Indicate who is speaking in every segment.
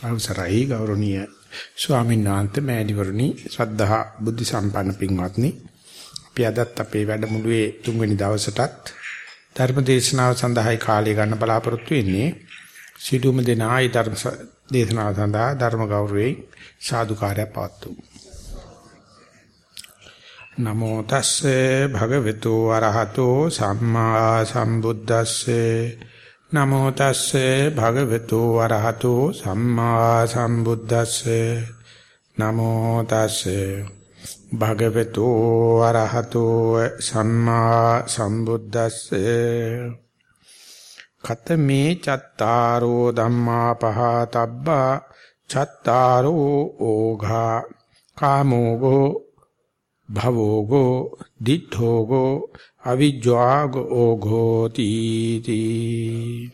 Speaker 1: අවසරයි ගෞරවනීය ස්වාමීන් වහන්සේ මෑණිවරණි ශ්‍රද්ධා බුද්ධ සම්පන්න පින්වත්නි. අපි අදත් අපේ වැඩමුළුවේ තුන්වෙනි දවසටත් ධර්ම දේශනාව සඳහායි කාලය ගන්න බලාපොරොත්තු වෙන්නේ. සිටුම දෙනායි ධර්ම දේශනාව සඳහා ධර්ම ගෞරවයෙන් සාදුකාරය පවත්වමු. නමෝ තස්සේ භගවතු වරහතෝ සම්මා සම්බුද්දස්සේ නමෝ තස්සේ භගවතු වරහතෝ සම්මා සම්බුද්දස්සේ. නමෝ තස්සේ භගවතු වරහතෝ සම්මා සම්බුද්දස්සේ. කතමේ චත්තාරෝ ධම්මා පහතබ්බා චත්තාරෝ ඕඝා. කාමෝගෝ භවෝගෝ දිඨෝගෝ අවිජ්ජාගෝ ඝෝති තී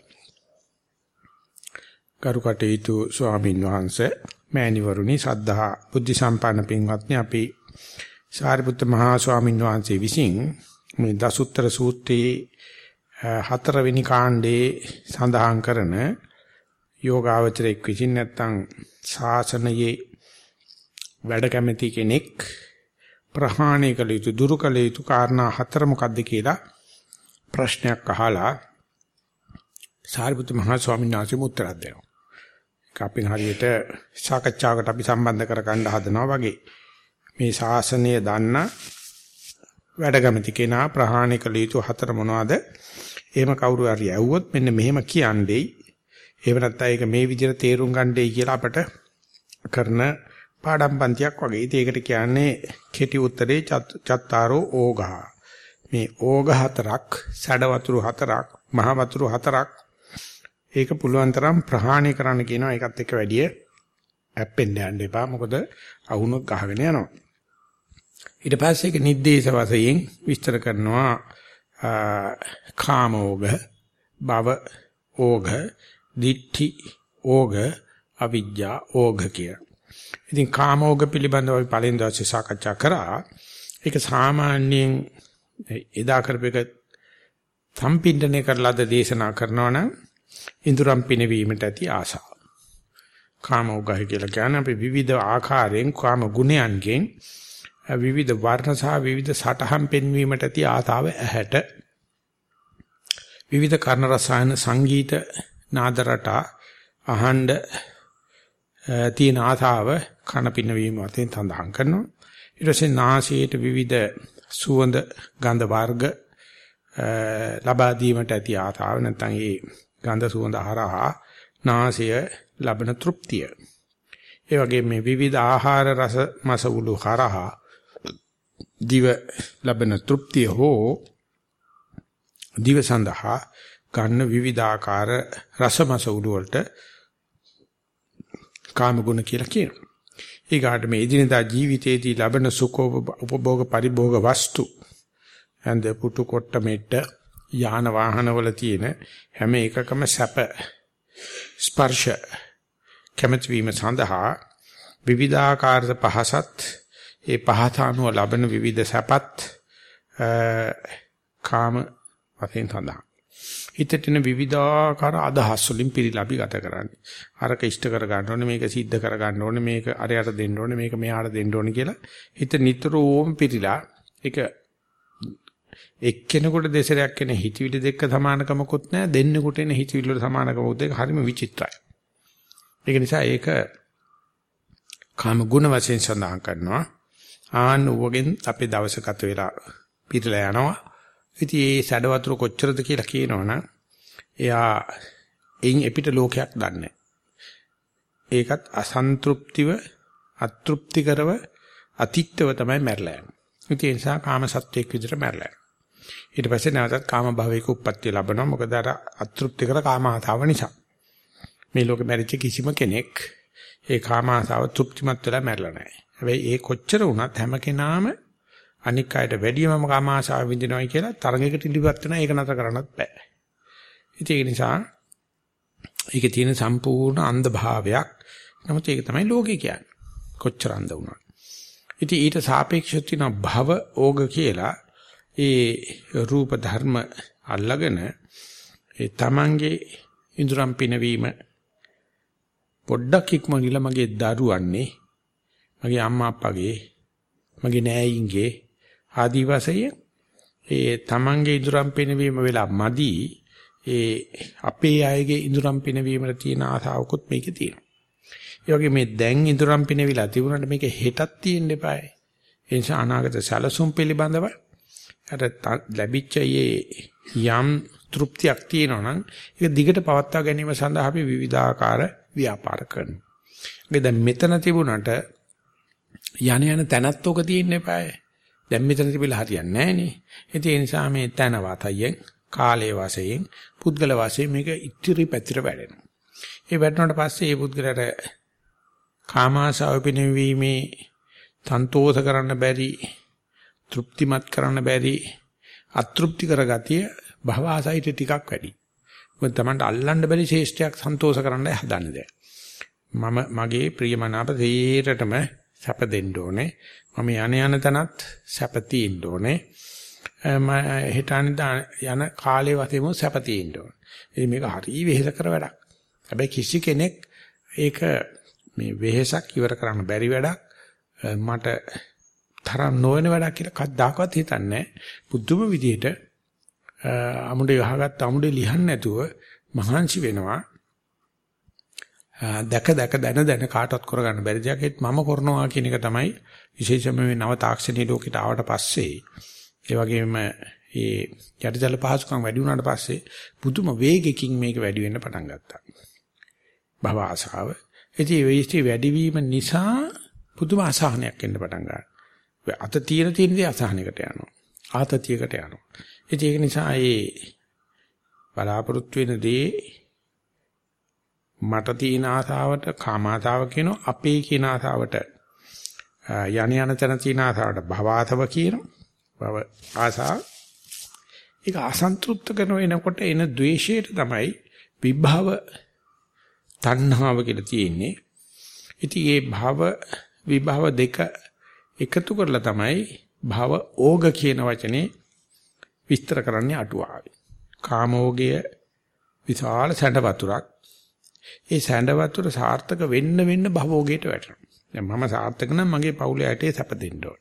Speaker 1: කරුකටේතු ස්වාමීන් වහන්සේ මෑණිවරුනි සද්ධා බුද්ධ සම්පන්න පින්වත්නි අපි සාරිපුත්ත මහා ස්වාමීන් වහන්සේ විසින් මේ දසුත්තර සූත්‍රයේ හතරවෙනි කාණ්ඩේ සඳහන් කරන යෝගාවචරයක් විසින් නැත්තම් ශාසනයේ වැඩ කැමති කෙනෙක් ප්‍රහාණය කළ යුතු දුරු කළ යුතු කාරණා හතර මොකක්ද කියලා ප්‍රශ්නයක් අහලා සාරිපුත්‍ර මහා ස්වාමීන් වහන්සේ උත්තර දෙනවා. ඒක අපින් හරියට සාකච්ඡාවකට අපි සම්බන්ධ කරගන්න හදනවා වගේ. මේ ශාසනය දන්න වැඩගමති කෙනා ප්‍රහාණය කළ යුතු හතර මොනවද? එහෙම කවුරු හරි ඇහුවොත් මෙන්න මෙහෙම කියන්නේ. එහෙම නැත්නම් ඒක මේ විදිහට තේරුම් ගන්නයි කියලා අපට කරන පාඩම් පන්තියක් වගේ. ඉතින් ඒකට කියන්නේ කෙටි උත්තරේ චත්තාරෝ ඕඝා. මේ ඕඝ හතරක්, සැඩ වතුරු හතරක්, මහ වතුරු හතරක් ඒක පුළුවන් තරම් ප්‍රහාණය කරන්න කියනවා. ඒකත් එක්ක වැඩි ඇප්පෙන්න යන්න එපා. මොකද අහුනොත් ගහගෙන යනවා. ඊට පස්සේ ඒක නිද්දේශ වශයෙන් විස්තර කරනවා කාමෝග, භව ඕග, දිඨි ඕග, අවිජ්ජා ඕග කියලා. ඉතින් කාමෝග පිළිබඳව අපි පළවෙනි දවසේ සාකච්ඡා කරා. ඒක සාමාන්‍යයෙන් එදා කරපේක සම්පින්ඩණය කරලාද දේශනා කරනවා නම් ඉඳුරම් පිනවීමට ඇති ආසාව. කාමෝගය කියලා කියන්නේ අපි විවිධ ආකාරයෙන් කාම ගුණයන්ගෙන් විවිධ වර්ණ සහ විවිධ සටහන් පෙන්වීමට ඇති ආතාව ඇහැට විවිධ කර්ණ රසායන සංගීත නාද රට අහඬ තියෙන ආතාව කන පිනවීම වශයෙන් සඳහන් කරනවා. ඊට පස්සේ නාසයට විවිධ සුවඳ ගන්ධ වර්ග ලබා දීමට ඇති ආතාව නැත්නම් ඒ ගන්ධ සුවඳ හරහා නාසය ලබන තෘප්තිය. ඒ වගේ මේ විවිධ ආහාර රස මසවුලු හරහා දිව ලබන තෘප්තිය හෝ දිව සඳහා ගන්න විවිධාකාර රසමසවුලු වලට කාම ගුණ කියලා කියනවා. ඊගාට මේ එදිනදා ජීවිතයේදී ලබන සුඛ උපභෝග පරිභෝග වස්තු ඇඳ පුටු කොට්ට මෙට්ට යාන වාහන වල තියෙන හැම එකකම සැප ස්පර්ශ කැමැති වීම සඳහා විවිධාකාර පහසත් ඒ පහත අනුව ලබන විවිධ සැපත් කාම වශයෙන් සඳහන් හිතට එන විවිධාකාර අදහස් වලින් පිළිලා අපි ගත කරන්නේ. අරක ඉෂ්ට කර ගන්න ඕනේ මේක සිද්ධ කර ගන්න ඕනේ මේක අරයට දෙන්න ඕනේ මේක මෙයාට දෙන්න ඕනේ කියලා හිත නිතරම පිළිලා ඒක එක්කෙනෙකුට දෙසරයක් කෙන හිතවිලි දෙක සමානකමකුත් නැහැ දෙන්නෙකුට එන හිතවිලි වල සමානකමකුත් දෙක හරිම විචිත්‍රයි. ඒක නිසා ඒක කාම ගුණ වශයෙන් සඳහන් කරනවා. ආන්න වගෙන් අපේ දවස ගත වෙලා පිටලා යනවා. ඉතින් ඒ සැඩ වතුර කොච්චරද කියලා කියනවනම් එයා එයින් එපිට ලෝකයක් දන්නේ ඒකත් අසන්තෘප්තිව අතෘප්තිකරව අතිත්‍යව තමයි මැරලා යන්නේ. ඒ නිසා කාම සත්‍යයක් විදිහට මැරලා යනවා. ඊට පස්සේ නැවතත් කාම භවයක උප්පත්තිය ලබනවා. මොකද අර අතෘප්තිකර කාම ආතාව නිසා. මේ ලෝකෙ මැරිච්ච කිසිම කෙනෙක් ඒ කාම ආසාව තෘප්තිමත් වෙලා මැරලා නැහැ. හැබැයි ඒ කොච්චර වුණත් හැම කෙනාම අනික් අයට වැඩියමම කාම ආශාව විඳිනවයි කියලා තරඟයකට ඉලිපත් වෙනවා ඒක නතර කරන්නත් බෑ. ඉතින් ඒක නිසා ඒකේ තියෙන සම්පූර්ණ අන්ධ භාවයක්. නමුත් ඒක තමයි ලෝකේ කියන්නේ. කොච්චර අන්ධ වුණා. ඉතින් ඊට සාපේක්ෂව තියෙන භව ඕග කියලා ඒ රූප ධර්ම අල්ලගෙන ඒ තමන්ගේ ඉඳුරම් පිනවීම පොඩ්ඩක් ඉක්මනිලා මගේ දරුවන්නේ මගේ අම්මා අප්පගේ මගේ නෑයින්ගේ ආදි වශයෙන් ඒ තමන්ගේ ඉදurang පිනවීම වෙලා මදි ඒ අපේ අයගේ ඉදurang පිනවීමට තියෙන ආසාවකුත් මේකේ තියෙනවා. ඒ වගේ මේ දැන් ඉදurang පිනවිලා තිබුණාට මේක හෙටක් තියෙන්න එපායි. ඒ නිසා අනාගත සැලසුම් පිළිබඳව අර ලැබිච්ච යම් තෘප්තියක් තියෙනවා නම් ඒක දිගට පවත්වා ගැනීම සඳහා අපි විවිධාකාර ව්‍යාපාර කරනවා. ඒ දැන් මෙතන තිබුණාට යන යන තැනත් ඔක තියෙන්න එපායි. දැන් මෙතන තිබිලා හරියන්නේ නැහනේ. ඒ නිසා මේ තන වාතයෙන් කාලයේ වාසයෙන් පුද්ගල වාසයෙන් මේක ඉතිරි පැතිර වැඩෙනවා. ඒ වැඩනට පස්සේ මේ පුද්ගලයාට කාමාශාව පිනවීමේ සන්තෝෂ කරන්න බැරි තෘප්තිමත් කරන්න බැරි අතෘප්ති කරගතිය භව ආසයිට ටිකක් වැඩි. මොකද Tamanට අල්ලන්න බැරි ශේෂ්ඨයක් සන්තෝෂ කරන්න හදන්නේ මම මගේ ප්‍රියමනාප තීරටම සැප දෙන්න ඕනේ. මම යන යන තැනත් සැප තියෙන්න ඕනේ. මම හිතන්නේ යන කාලේ වශයෙන්ම සැප තියෙන්න ඕනේ. ඉතින් මේක හරිය වෙහෙස කර වැඩක්. හැබැයි කිසි කෙනෙක් ඒක මේ වෙහෙසක් ඉවර කරන්න බැරි වැඩක් මට තරම් නොවන වැඩක් කියලා කද්දාකවත් හිතන්නේ බුදුම විදියට අමුඩේ ගහගත්ත අමුඩේ ලියන්න නැතුව මහන්සි වෙනවා දැක දැක දැන දැන කාටවත් කරගන්න බැරි දෙයක් ඒත් මම කරනවා කියන එක තමයි විශේෂයෙන්ම මේ නව තාක්ෂණීය ලෝකෙට ආවට පස්සේ ඒ වගේම මේ යටිදල පහසුකම් වැඩි වුණාට පස්සේ පුදුම වේගකින් මේක වැඩි වෙන්න පටන් ගත්තා. භව ආසාව. ඉතින් ඒ වැඩිවීම නිසා පුදුම අසහනයක් එන්න පටන් ගන්නවා. අත තියෙන තියෙන දේ අසහනයකට යනවා. ආතතියකට යනවා. ඉතින් ඒක නිසා ඒ බලාපොරොත්තු වෙන දේ මට තියෙන ආසාවට කාම ආසාව කියනවා අපේ කියන ආසාවට යණ යන තැන තියෙන ආසාවට භවාතව කියනවා. භව ආසාව ඒක අසන්තුෂ්ත කරන වෙනකොට එන द्वේෂයට තමයි විභව තණ්හාව කියලා තියෙන්නේ. ඉතින් මේ භව විභව දෙක එකතු කරලා තමයි භව ඕග කියන වචනේ විස්තර කරන්නේ අටුවාවේ. කාමෝගය විශාල සැඬ වතුරක්. ඒ සැඬ වතුර සාර්ථක වෙන්න වෙන්න භවෝගයට වැටෙනවා. දැන් මම සාර්ථක නම් මගේ පවුලේ ඇටේ සැප දෙන්න ඕන.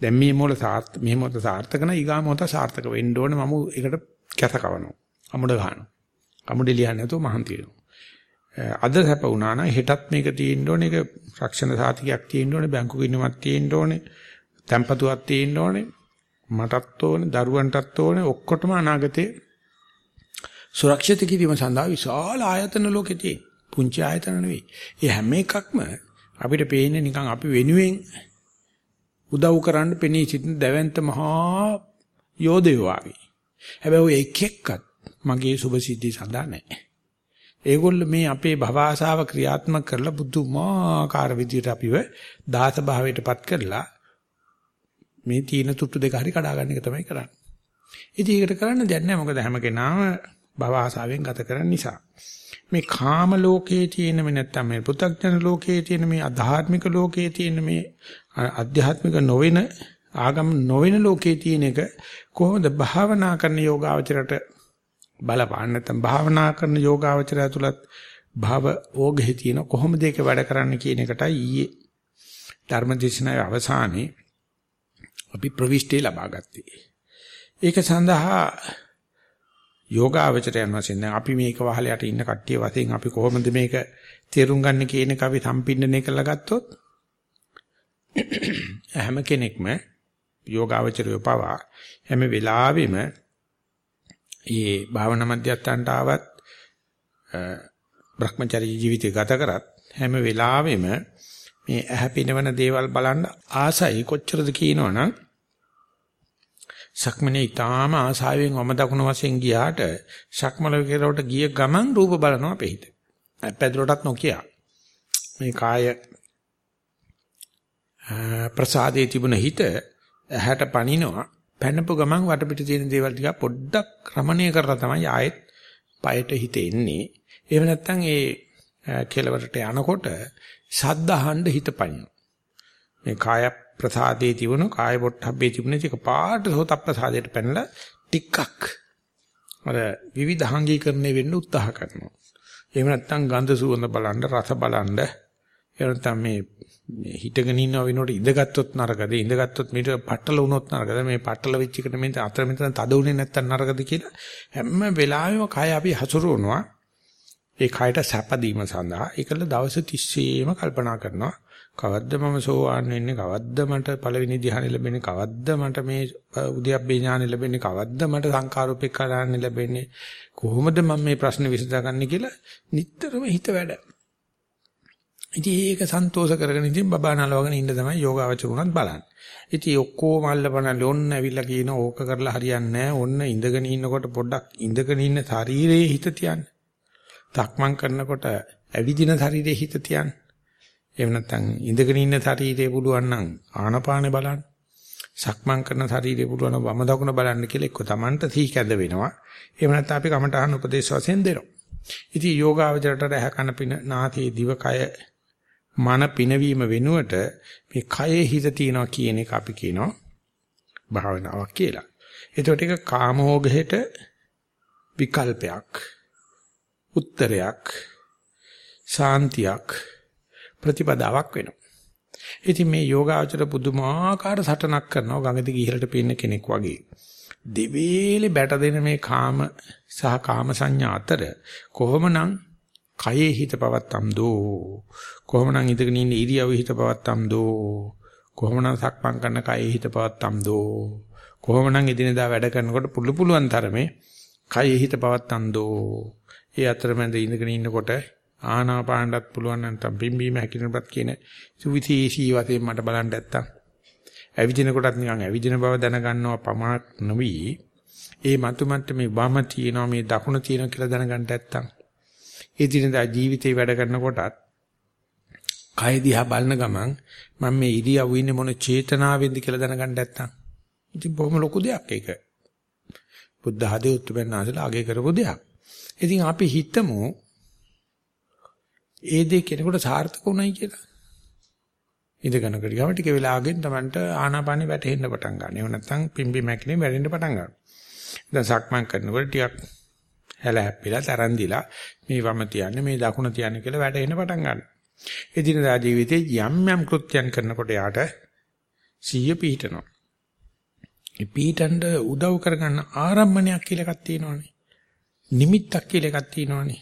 Speaker 1: දැන් මේ මොළ සාර්ථක මේ මොහොත සාර්ථක නම් ඊගා මොහොත සාර්ථක වෙන්න ඕනේ මම ඒකට කැත කවනවා. අමුඩ ගන්නවා. අමුඩ ලියන්නේ නැතුව මහන්ති වෙනවා. අද සැප වුණා නම් හෙටත් මේක තියෙන්න ඕනේ. ඒක රක්ෂණ සාතිකයක් තියෙන්න ඕනේ. බැංකු කිනුමක් තියෙන්න ඕනේ. තැම්පතුවක් තියෙන්න ඕනේ. මටත් ඕනේ, දරුවන්ටත් ඕනේ. ඔක්කොටම අනාගතේ සුරක්ෂිත කිරීම සඳහා විශාල ආයතන ලෝකේ තියෙන. පුංචි ආයතන නෙවෙයි. ඒ හැම එකක්ම අපිට පේන්නේ නිකන් අපි වෙනුවෙන් උදව් කරන්න පෙනී සිටින දැවැන්ත මහා යෝධයෝ වගේ. හැබැයි ඔය එක එක්කත් මගේ සුභ සිද්ධි සඳහා නැහැ. ඒගොල්ලෝ මේ අපේ භව ආසාව ක්‍රියාත්මක කරලා බුදුමාකාර විදියට අපිව දාස භාවයටපත් කරලා මේ තීන තුට්ටු දෙක හරි කඩා ගන්න එක තමයි කරන්නේ. ඉතින් ඒකට කරන්න දෙයක් නැහැ මොකද හැම කෙනාම භව ආසාවෙන් ගත කරන නිසා. මේ කාම ලෝකයේ තියෙන මේ නැත්තම් මේ පෘථග්ජන ලෝකයේ තියෙන මේ අධාර්මික ලෝකයේ තියෙන මේ අධ්‍යාත්මික නොවන ආගම නොවන ලෝකයේ තියෙන එක කොහොමද භාවනා කරන යෝගාවචරයට බලපාන්න නැත්නම් භාවනා කරන යෝගාවචරය තුලත් භව ඕගෙහි තියෙන කොහොමද ඒක වැඩ කරන්න කියන එකටයි ඊයේ ධර්මදේශනාවේ අවසානයේ අපි ප්‍රවිෂ්ටි ලබා ගත්තේ. ඒක සඳහා යෝගාවචරයන් වශයෙන්. දැන් අපි මේක වහලයට ඉන්න කට්ටිය වශයෙන් අපි කොහොමද මේක තේරුම් ගන්න කියන එක අපි සම්පින්නණය කරලා ගත්තොත් හැම කෙනෙක්ම යෝගාවචරය පවා හැම වෙලාවෙම මේ භාවනා මධ්‍යස්ථානට ආවත් Brahmacharya ජීවිතය ගත කරත් හැම වෙලාවෙම මේ ඇහැ පිනවන දේවල් බලන්න ආසයි. කොච්චරද කියනවනම් සක්මනේ ඊටාම ආසාවෙන් වම දකුණු වශයෙන් ගියාට සක්මල කෙරවට ගිය ගමන් රූප බලනවා අපේ හිත. පැදුරටත් නොකිය. මේ කාය ප්‍රසාදේ තිබුණ හිත ඇහැට පනිනවා පැනපු ගමන් වටපිට තියෙන දේවල් ටික පොඩ්ඩක් රමණීය කරලා තමයි ආයෙත් පයට හිත එන්නේ. එහෙම නැත්නම් ඒ කෙලවරට යනකොට ශබ්ද අහන්න හිත පනිනවා. මේ කාය ප්‍රසාදේ තිබුණු කාය පොට්ටබ්බේ තිබුණ ටික පාට සෝතප්පසාදයට පැනලා ටිකක් අර විවිධාංගීකරණය වෙන්න උත්සාහ කරනවා. එහෙම නැත්නම් ගන්ධ සුවඳ බලන්න රස බලන්න එහෙම මේ හිටගෙන ඉන්න වෙනකොට ඉඳගත්තුත් නරකද? ඉඳගත්තුත් මීට පටල වුණොත් නරකද? මේ පටල වෙච්ච එකට මේ අතර මෙතන තද වුණේ නැත්තම් නරකද කියලා හැම වෙලාවෙම කය අපි හසුරවනවා. ඒ කයට සැප දීම සඳහා. ඒකල දවස් 30ෙම කල්පනා කරනවා. කවද්ද මම සෝවාන් වෙන්නේ කවද්ද මට පළවෙනි ධ්‍යානෙ ලැබෙන්නේ කවද්ද මට මේ උද්‍යප්පේ ඥානෙ ලැබෙන්නේ කවද්ද මට සංකාරෝපේක්ඛා ඥානෙ ලැබෙන්නේ කොහොමද මම මේ ප්‍රශ්නේ විසඳගන්නේ කියලා නිතරම හිත වැඩ. ඉතින් ඒක සන්තෝෂ කරගෙන ඉතින් බබා නලවගෙන ඉන්න තමයි යෝගාවචරුණත් බලන්නේ. ඉතින් ඔක්කොම අල්ලපනල්ල ඔන්න ඇවිල්ලා කියන ඕක කරලා හරියන්නේ නැහැ. ඔන්න ඉඳගෙන ඉන්නකොට පොඩ්ඩක් ඉඳගෙන ඉන්න ශරීරයේ හිත තියන්න. තක්මන් කරනකොට ඇවිදින ශරීරයේ හිත තියන්න. එහෙම නැත්නම් ඉඳගෙන ඉන්න ශරීරය පුළුවන් නම් ආනපානෙ බලන්න. සක්මන් කරන ශරීරය පුළුවන් වම දකුණ බලන්න කියලා එක්ක Tamanට සීකැඳ වෙනවා. එහෙම නැත්නම් අපි කමටහන් උපදේශ වශයෙන් දෙනවා. ඉතින් යෝගාවචරයට රහ කන පින නාසයේ දිවකය මන පිනවීම වෙනුවට මේ කයේ හිත තියනවා කියන එක අපි කියනවා භාවනාවක් කියලා. එතකොට ඒක කාමෝගහෙට විකල්පයක් උත්තරයක් ශාන්තියක් ප්‍රතිපදාවක් වෙනවා. ඉතින් මේ යෝගාචර පුදුමාකාර සටනක් කරනවා ගඟ දිගේ ඉහළට පේන කෙනෙක් වගේ. දෙවේලේ බැට දෙන මේ කාම සහ කාම සංඥා අතර කොහොමනම් කයේ හිත පවත්තම් දෝ කොහොමනම් ඉඳගෙන ඉන්න ඉරියව්ව හිත පවත්තම් දෝ කොහොමනම් සක්මන් කරන කයේ හිත පවත්තම් දෝ කොහොමනම් එදිනෙදා වැඩ කරනකොට පුළු පුළුවන් තරමේ කයේ හිත පවත්තම් දෝ ඒ අතරමැද ඉඳගෙන ඉන්නකොට ආනාපානටත් පුළුවන් නැත්නම් බිම්බීම හැකිනපත් කියන සුවිශේෂී වශයෙන් මට බලන්න නැත්තම්. ඇවිදින කොටත් නිකන් ඇවිදින බව දැනගන්නවා පමණක් නොවි. ඒ මතුමන්ට මේ වම තියෙනවා මේ දකුණ තියෙනවා කියලා දැනගන්න නැත්තම්. ඒ දිනදා ජීවිතේ වැඩ කරනකොටත් කය දිහා බලන ගමන් මම මේ ඉරියව් ඉන්නේ මොන චේතනාවෙන්ද කියලා දැනගන්න නැත්තම්. ඉතින් බොහොම ලොකු දෙයක් ඒක. බුද්ධ ආදී උත්තරපන්නාසලා අගය කරපු දෙයක්. ඉතින් අපි හිතමු ඒ දේ කෙනෙකුට සාර්ථක උනායි කියලා. ඉඳගෙන ගියාම ටික වෙලාවකින් Tamanට ආනාපානෙ වැටෙන්න පටන් ගන්නවා. එහෙම නැත්නම් පිම්බි මැකිනේ වැටෙන්න පටන් ගන්නවා. දැන් සක්මන් කරනකොට ටිකක් හැල හැප්පිලා තරන් දිලා මේ වම තියන්නේ මේ දකුණ තියන්නේ කියලා වැටෙන්න පටන් ගන්නවා. එදිනදා ජීවිතේ යම් යම් කෘත්‍යයන් කරනකොට යාට සිහිය පිහිටනවා. ඒ පිහිටන්න උදව් කරගන්න ආරම්භණයක් කියලා එකක් තියෙනවනේ. නිමිත්තක් කියලා එකක් තියෙනවනේ.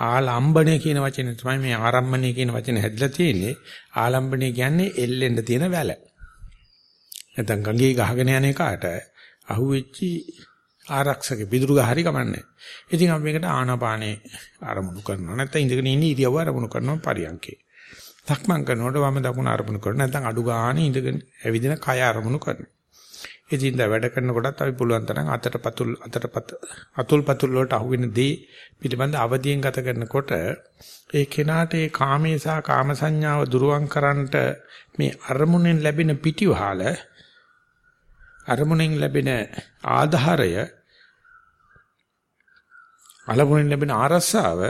Speaker 1: ආලම්බණය කියන වචනේ තමයි මේ ආරම්භණය කියන වචනේ හැදලා තියෙන්නේ. ආලම්බණය කියන්නේ එල්ලෙන්න තියෙන වැල. නැත්නම් ගඟේ ගහගෙන යන එකට අහුවෙච්චි ආරක්ෂක පිදුරු ගහ හරි කමන්නේ. ඉතින් අපි මේකට ආනාපානේ ආරමුණු කරනවා. නැත්නම් ඉඳගෙන ඉන්න ඉරියව්ව ආරමුණු කරනවා පරියන්කේ. තක්මන් කරනකොට වම දකුණ ආරමුණු කරනවා. නැත්නම් අඩු ගානේ ඉඳගෙන ඇවිදින කය ආරමුණු කරනවා. ඉතින් වැඩ කරනකොටත් අපි පුළුවන් තරම් අතට පතුල් අතට පත අතුල් පතුල් වලට අහුවෙන දේ පිළිබඳ අවදියෙන් ගත කරනකොට ඒ කෙනාට ඒ කාමේ සහ කාම සංඥාව දුරුවන් කරන්නට මේ අරමුණෙන් ලැබෙන පිටිවහල අරමුණෙන් ලැබෙන ආධාරය අලමුණෙන් ලැබෙන ආරස්සාව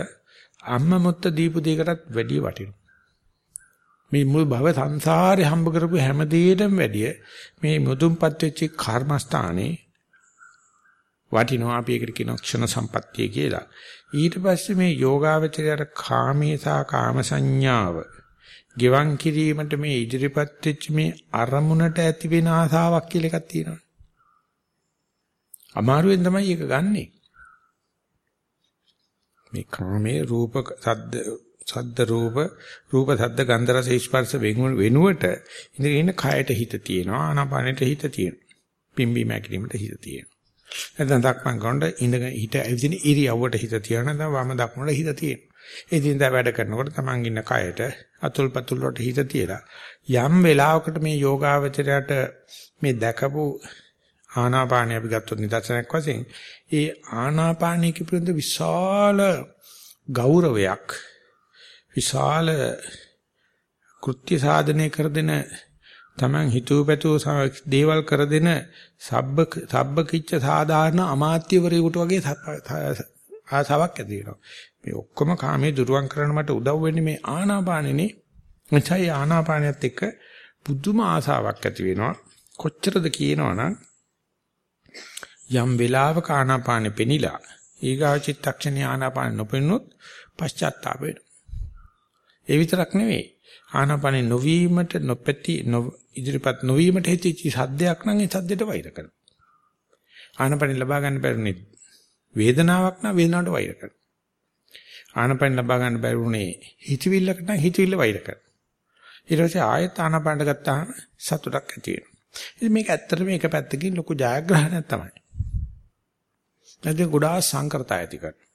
Speaker 1: අම්ම මුත්ත දීපු දෙයකටත් වැඩිය වටිනවා. මේ මුල් භව සංසාරේ හම්බ කරපු හැම දෙයකටම වැඩිය මේ මුදුන්පත් වෙච්ච කර්මස්ථානේ වටිනවා අපි ඒකට කියන ක්ෂණ සම්පත්තිය කියලා. ඊට පස්සේ මේ යෝගාවචරයට කාමේ සහ කාම සංඥාව ගෙවන් කිරීමට මේ ඉදිරිපත් වෙච්ච මේ අරමුණට ඇති වෙන ආසාවක් කියලා එකක් තියෙනවා. අමාරුවෙන් තමයි ඒක ගන්නෙ. මේ කාමේ රූප සද්ද සද්ද රූප රූප සද්ද ගන්ධ රස ස්පර්ශ වෙනුවට ඉඳගෙන ඉන්න කයට හිත තියෙනවා ආනාපානෙට හිත තියෙනවා. පිම්බි මැකිලිමට හිත තියෙනවා. නැත්නම් දක්මන් කරනකොට ඉඳගෙන හිත ඇවිදින ඉරියව්වට හිත තියෙනවා නැත්නම් වම දකුණට හිත තියෙනවා. ඒ දින්දා වැඩ කරනකොට තමන් ඉන්න කයට අතුල් පතුල් වලට හිත තියලා යම් වෙලාවකට මේ යෝගාවචරයට මේ දැකපු ආනාපානිය අපි ගත්තොත් නිදර්ශනයක් වශයෙන් ඒ ආනාපානිය පිළිබඳ විශාල ගෞරවයක් විශාල කෘත්‍ය සාධනය කර දෙන Taman හිතුව පැතුව දේවල් කර දෙන සබ්බ සබ්බ කිච්ච සාධාරණ අමාත්‍යවරයෙකුට වගේ ආසාවක් ඇති වෙනවා. මේ ඔක්කොම කාමයේ දුරුවන් කරන්න මට උදව් වෙන්නේ මේ ආනාපානෙනේ. එචයි ආනාපානියත් එක්ක පුදුම ආසාවක් ඇති වෙනවා. කොච්චරද කියනවනම් යම් වෙලාවක ආනාපානෙ පෙනිලා ඊගාව චිත්තක්ෂණේ ආනාපාන නොපෙන්නොත් පශ්චාත්තාප වෙනවා. ඒ විතරක් නෙවෙයි. ආනාපානේ නොවීමට නොපැති ඉදිරිපත් නොවීමට හේතුච්ච සද්දයක් නම් ඒ සද්දයට වෛර කරනවා. ආනාපානේ ලබා ගන්න බැරිුනේ වේදනාවක් නම් වේදනාවට වෛර කරනවා. ආනාපානේ ලබා ගන්න බැරිුනේ හිතවිල්ලකට නම් හිතවිල්ල වෛර කරනවා. ඊට පස්සේ ආයෙත් ආනාපානට ගත්තාම සතුටක් ඇති වෙනවා. ඉතින් මේක ඇත්තටම එක පැත්තකින් ලොකු ජයග්‍රහණයක් තමයි. නැත්නම් ගොඩාක් සංකරතය ඇති කරනවා.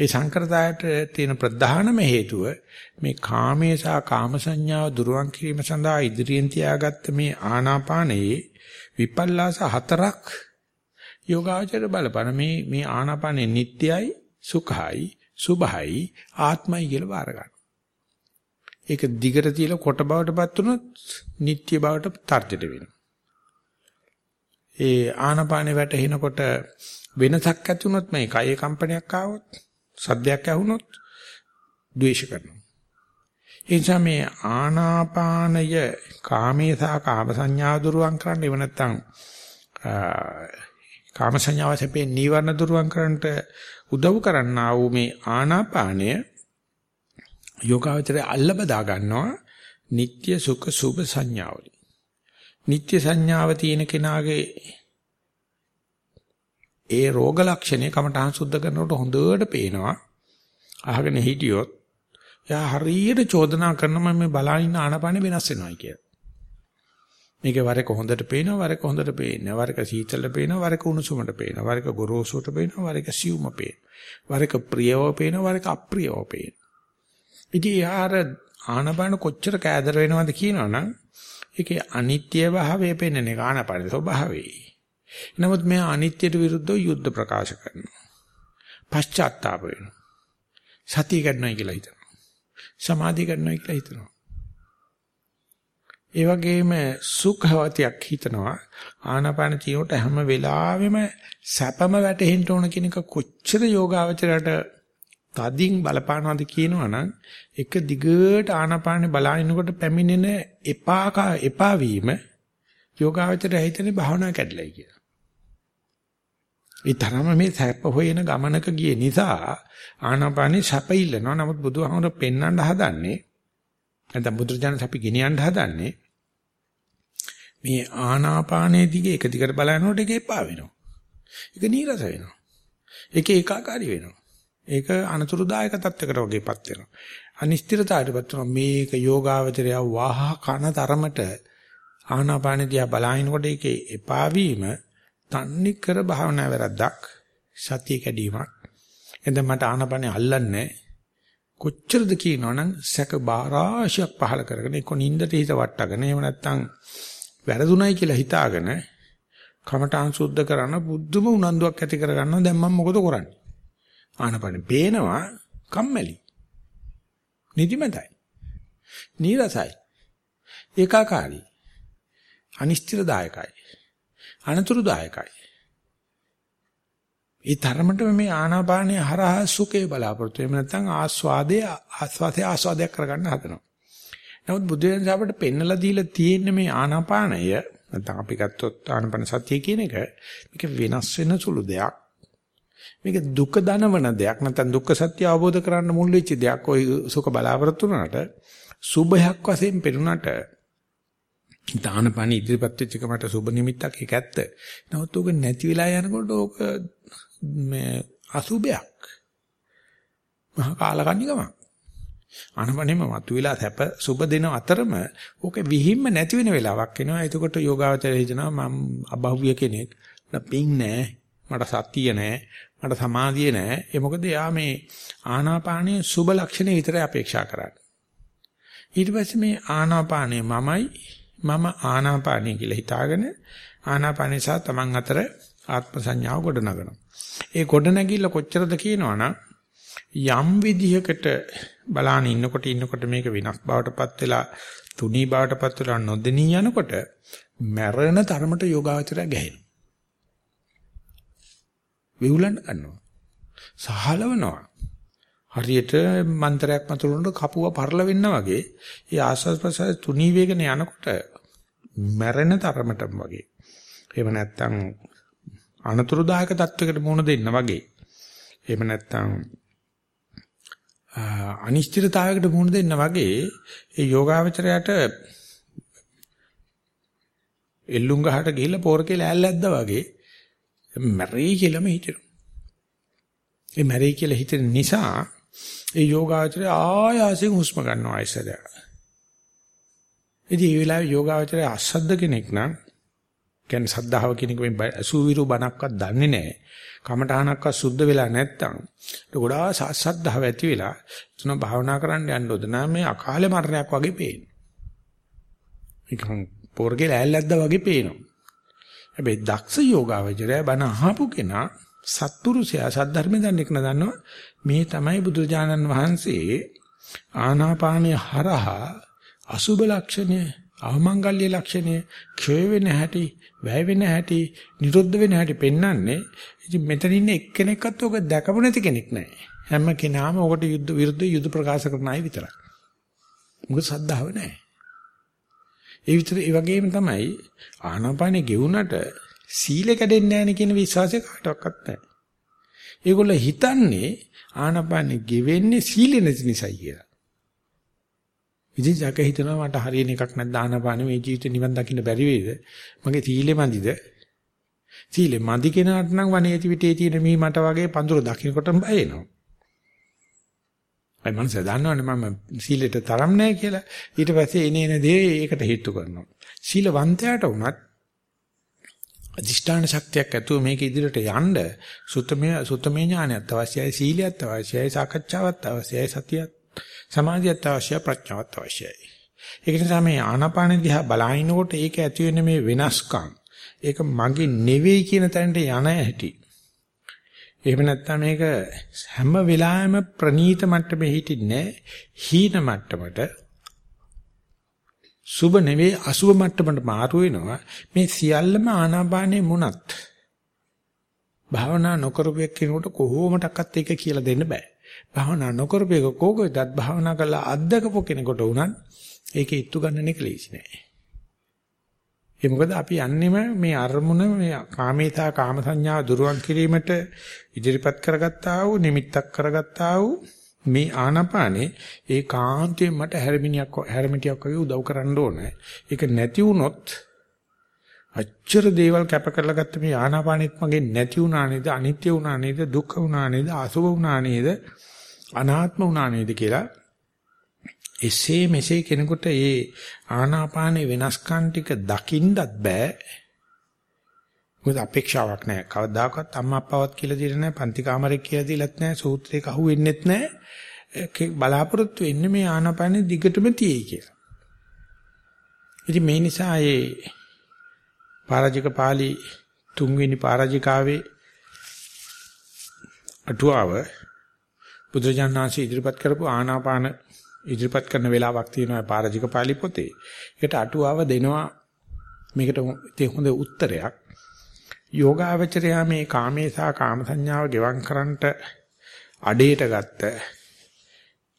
Speaker 1: ඒ සංකරතයට තියෙන ප්‍රධානම හේතුව මේ කාමයේ සහ කාම සංඥාව දුරවන් කිරීම සඳහා ඉදිරියෙන් තියාගත්ත මේ ආනාපානයේ විපල්ලාස හතරක් යෝගාචර බලපන මේ මේ ආනාපානේ නිට්ටයයි සුඛයි සුභයි ආත්මයි කියලා බාර ගන්න. ඒක දිගට තියලා කොට බවටපත් වුණොත් නිට්ටය බවට තර්ජිත වෙනවා. ඒ ආනාපානේ වැටෙනකොට වෙනසක් ඇති වුණොත් මේ කයේ කම්පනයක් ආවොත් සද්දයක් ඇහුනොත් ද්වේෂ කරනවා. ඒ නිසා මේ ආනාපානය කාමේ සහ කාම සංඥා දුරුවන් කරන්න එව නැත්තම් කාම සංඥාව සැපේ නීවරණ දුරුවන් කරන්නට උදව් කරන්නා වූ මේ ආනාපානය යෝගාවචරය අල්ලබදා ගන්නවා නিত্য සුඛ සුභ සංඥාවලින්. නিত্য සංඥාව තියෙන කෙනාගේ ඒ රෝග ලක්ෂණේ කමඨහං සුද්ධ කරනකොට හොඳට පේනවා. අහගෙන හිටියොත් එයා හරියට චෝදනා කරනවා මේ බලාගෙන ආනපාන වෙනස් වෙනවා කියලා. මේක වරක හොඳට පේනවා වරක හොඳට පේන්නේ වරක සීතල පේනවා වරක උණුසුමට පේනවා. වරක ගොරෝසුට පේනවා වරක සියුම පේනවා. වරක ප්‍රියව පේනවා වරක අප්‍රියව පේනවා. ඉතින් යාර ආනපාන කොච්චර කෑදර වෙනවද කියනවනම් ඒකේ අනිත්‍ය භාවය පෙන්වන එක ආනපාන ස්වභාවයයි. නමුත් මෙයා අනිත්‍යයට විරුද්ධව යුද්ධ ප්‍රකාශ කරනවා. පශ්චාත්තාප වෙනවා. සතිය ගන්නවා කියලා හිතනවා. සමාධිය ගන්නවා කියලා හිතනවා. ඒ වගේම සුඛවතියක් හිතනවා ආනාපාන චිනෝට හැම වෙලාවෙම සැපම වැටෙන්න ඕන කියන එක කොච්චර යෝගාවචරයට තදින් බලපානවද කියනවනම් එක දිගට ආනාපානේ බලාගෙනකොට පැමිණෙන එපා එපා වීම යෝගාවචරය හිතන්නේ භාවනා කැඩලයි කියලා. ඒ තරම මේ සැප හොයන ගමනක ගිය නිසා ආනාපානේ සැප ඉල්ලනවා. නමුත් බුදුහාමර පෙන්වන්න හදන්නේ නැත්නම් බුදුරජාණන් අපි ගෙනියන්න හදන්නේ මේ ආනාපානයේ දිගේ එක දිගට බලනකොට ඒක එපා වෙනවා. ඒක නීරස වෙනවා. ඒක ඒකාකාරී වෙනවා. ඒක අනතුරුදායක තත්යකට වගේපත් වෙනවා. අනිශ්චිතතාවයටපත් වෙනවා. මේක යෝගාවචරය වාහ කන තරමට ආනාපාන දිහා බලනකොට ඒකේ එපා වීම තන්නේ කර භාවනා වැරද්දක් සතිය කැඩීමක්. එතෙන් මට ආනපනේ අල්ලන්නේ කොච්චරද කියනවනම් සැක බාරාශියක් පහල කරගෙන එක්ක නින්දට හිත වට්ටගෙන එහෙම නැත්නම් වැරදුණයි කියලා හිතාගෙන කමඨාන් සුද්ධ කරන බුද්ධම උනන්දුවක් ඇති කරගන්නවා. දැන් මම මොකද කරන්නේ? ආනපනේ පේනවා කම්මැලි නිදිමතයි නීරසයි ඒකාකාරී අනිශ්චිතදායකයි. අනතුරුදායකයි. ඒ තරමටම මේ ආනාපානයේ හරහා සුඛේ බලාපොරොත්තු වෙන නැත්නම් ආස්වාදයේ ආස්වාදයේ ආස්වාදයක් කරගන්න හදනවා. නමුත් බුදුන් අපිට පෙන්නලා දීලා තියෙන මේ ආනාපානය නැත්නම් අපි ගත්තොත් ආනාපාන සතිය කියන එක මේක වෙනස් වෙන සුළු දෙයක්. මේක දුක දනවන දෙයක් නැත්නම් දුක්ඛ සත්‍ය අවබෝධ කරන්න මුල් වෙච්ච දෙයක්. ওই සුඛ බලාපොරොත්තු වුණාට සුභයක් වශයෙන් පෙරුණාට දානපණ ඉදිරිපත් වෙච්ච එක මට සුබ නිමිත්තක් ඒක ඇත්ත. නමුත් ඕක නැති වෙලා යනකොට ඕක මේ අසුබයක්. මහා කාලකන්නිකමක්. අනවනෙම මතුවලා සැප සුබ දෙන අතරම ඕක විහිම්ම නැති වෙන වෙලාවක් එනවා. එතකොට යෝගාවචරය හිතනවා මම අබහුවිය කෙනෙක්. මට පිං නැහැ. මට සතිය නැහැ. මට සමාධිය නැහැ. ඒ මොකද යා මේ ආනාපානයේ සුබ ලක්ෂණ විතරයි අපේක්ෂා කරන්නේ. ඊට පස්සේ මේ ආනාපානයේ මමයි මම ආනාපානිය කියලා හිතාගෙන ආනාපානිය සහ තමන් අතර ආත්ම සංඥාව ගොඩනගනවා. ඒ ගොඩනැගිල්ල කොච්චරද කියනවනම් යම් විදිහකට බලාන ඉන්නකොට ඉන්නකොට මේක විනාශ බවටපත් වෙලා තුනී බවටපත් වෙලා නොදෙනී යනකොට මැරෙන තරමට යෝගාවචරය ගැහෙනවා. විහුලන්න ගන්නවා. සහලවනවා. හරියට මන්ත්‍රයක් මතුරුනොත් කපුව පරල වෙන්න වගේ ඒ ආස්වාද ප්‍රසාර තුනී වේගන යනකොට මැරෙන තරමටම වගේ. එහෙම නැත්නම් අනතුරුදායක තත්වයකට මුහුණ දෙන්න වගේ. එහෙම නැත්නම් අනිශ්චිතතාවයකට මුහුණ දෙන්න වගේ ඒ යෝගාවචරයට එල්ලුම් ගහට ගිහිල්ලා පෝරකේ ලෑල්ලැද්දා වගේ මැරෙයි කියලාම හිතෙනවා. ඒ මැරෙයි කියලා හිතෙන නිසා ඒ යෝගාවචරය ආයාසයෙන් හුස්ම ගන්නවා ආයසරය. ඉතින් මේ වෙලාවේ යෝගාවචරය අසද්ද කෙනෙක් නම් කියන්නේ සද්ධාව කියන එක මේ අසුවිරු බණක්වත් දන්නේ නැහැ. කමඨහනක්වත් සුද්ධ වෙලා නැත්තම් ඒක ගොඩාක් සද්ධාව ඇති වෙලා තුන භාවනා කරන්න යන්න උද නම් මේ අකාලේ මරණයක් වගේ පේනවා. නිකන් පොර්ගේ ලෑල්ලක්ද වගේ පේනවා. හැබැයි දක්ෂ යෝගාවචරය බණ අහපු කෙනා සත්පුරුෂයා සද්ධර්ම දන්නේ කෙනා දන්නවා මේ තමයි බුදුජානන් වහන්සේ ආනාපානය හරහා අසුබ ලක්ෂණය අවමංගල්‍ය ලක්ෂණය ක්ෂය වෙන හැටි වැය වෙන හැටි නිරුද්ධ වෙන හැටි පෙන්වන්නේ ඉතින් මෙතන ඉන්න එක්කෙනෙක්වත් ඔක දැකපු නැති කෙනෙක් නැහැ හැම කෙනාම ඔකට යුද්ධ විරුද්ධ යුද්ධ ප්‍රකාශ කරන අය විතරයි. මොකද සද්ධාව නැහැ ඒ විතර ඒ වගේම තමයි ආනාපානෙ ගෙවුනට සීල කැඩෙන්නේ නැහැ කියන විශ්වාසය කාටවත් නැහැ ඒගොල්ලෝ හිතන්නේ ආනාපානෙ ගෙවෙන්නේ සීල නැති නිසායි කියලා. ඉතින් ජක හිතනවා මට හරියන එකක් නැද්ද ආනපාන මේ ජීවිතේ නිවන් දකින්න බැරි වේද? මගේ සීලෙ මදිද? සීලෙ මදි කෙනාට නම් වනේති පිටේ තියෙන මේ මට වගේ පඳුර දකින්නකොටම බය එනවා. අය මනස දන්නවනේ මම සීලෙට තරම් නැහැ කියලා. ඊට පස්සේ එනේ එන දේ ඒකට හේතු කරනවා. සීලවන්තයාට උනත් අධිෂ්ඨාන ශක්තියක් ඇතුව මේක ඉදිරියට යන්න සුත්තමේ සුත්තමේ ඥානයත් අවශ්‍යයි සීලියත් අවශ්‍යයි සාකච්ඡාවත් අවශ්‍යයි සතියත් සමාධියත් අවශ්‍යයි ප්‍රඥාවත් අවශ්‍යයි. ඒක නිසා මේ ආනාපාන දිහා බලනකොට ඒක ඇති වෙන මේ වෙනස්කම්. ඒක මගේ නෙවෙයි කියන තැනට යන හැටි. එහෙම නැත්නම් මේක හැම වෙලාවෙම ප්‍රනීත මට්ටමේ හිටින්නේ හීන මට්ටමට. සුබ නෙවෙයි අසුබ මට්ටමට මාරු වෙනවා. මේ සියල්ලම ආනාපානේ මුණත්. භාවනා නොකරපෙක් කෙනෙකුට කොහොමඩක්වත් ඒක කියලා දෙන්න බෑ. භාවනා නොකරපේක කෝකෙදත් භාවනා කරලා අද්දකපො කෙනෙකුට උනත් ඒකේ ඉත්තු ගන්න එක ලේසි නෑ. ඒ මොකද අපි යන්නෙම මේ අරමුණ මේ කාමේතා කාම සංඥා දුරුවන් කිරීමට ඉදිරිපත් කරගත්තා වූ නිමිත්තක් කරගත්තා වූ මේ ආනපානේ ඒ කාන්තයෙන් මට හැරමිනියක් හැරමිටියක් වගේ උදව් කරන්න ඕනේ. ඒක නැති වුණොත් අච්චර දේවල් කැප කරලා ගත්ත මේ ආනාපානෙත් මගේ නැති වුණා නේද අනිත්‍ය වුණා නේද දුක්ඛ වුණා නේද අසුභ වුණා නේද අනාත්ම වුණා නේද කියලා එසේ මෙසේ කෙනෙකුට ඒ ආනාපානේ වෙනස්කම් ටික දකින්නත් බෑ. මොකද අපේක්ෂාවක් නැහැ කවදාකවත් අම්මා අප්පාවත් කියලා දෙන්නේ නැහැ පන්ති කාමරේ කියලා දීලත් නැහැ සූත්‍රයක අහුවෙන්නෙත් නැහැ බලාපොරොත්තු වෙන්නේ මේ ආනාපානේ දිගටම තියෙයි කියලා. ඉතින් මේ නිසා ඒ පරාජික පාළි තුන්වෙනි පරාජිකාවේ අටුවාව බුදුජානනාංශ ඉදිරිපත් කරපු ආනාපාන ඉදිරිපත් කරන වෙලාවක් තියෙනවා පාරජික පාළි පොතේ. ඒකට අටුවාව දෙනවා මේකට හොඳ උත්තරයක්. යෝගාවචරයා මේ කාමේසා කාම සංඥාව ගෙවම් කරන්නට අඩේට ගත්ත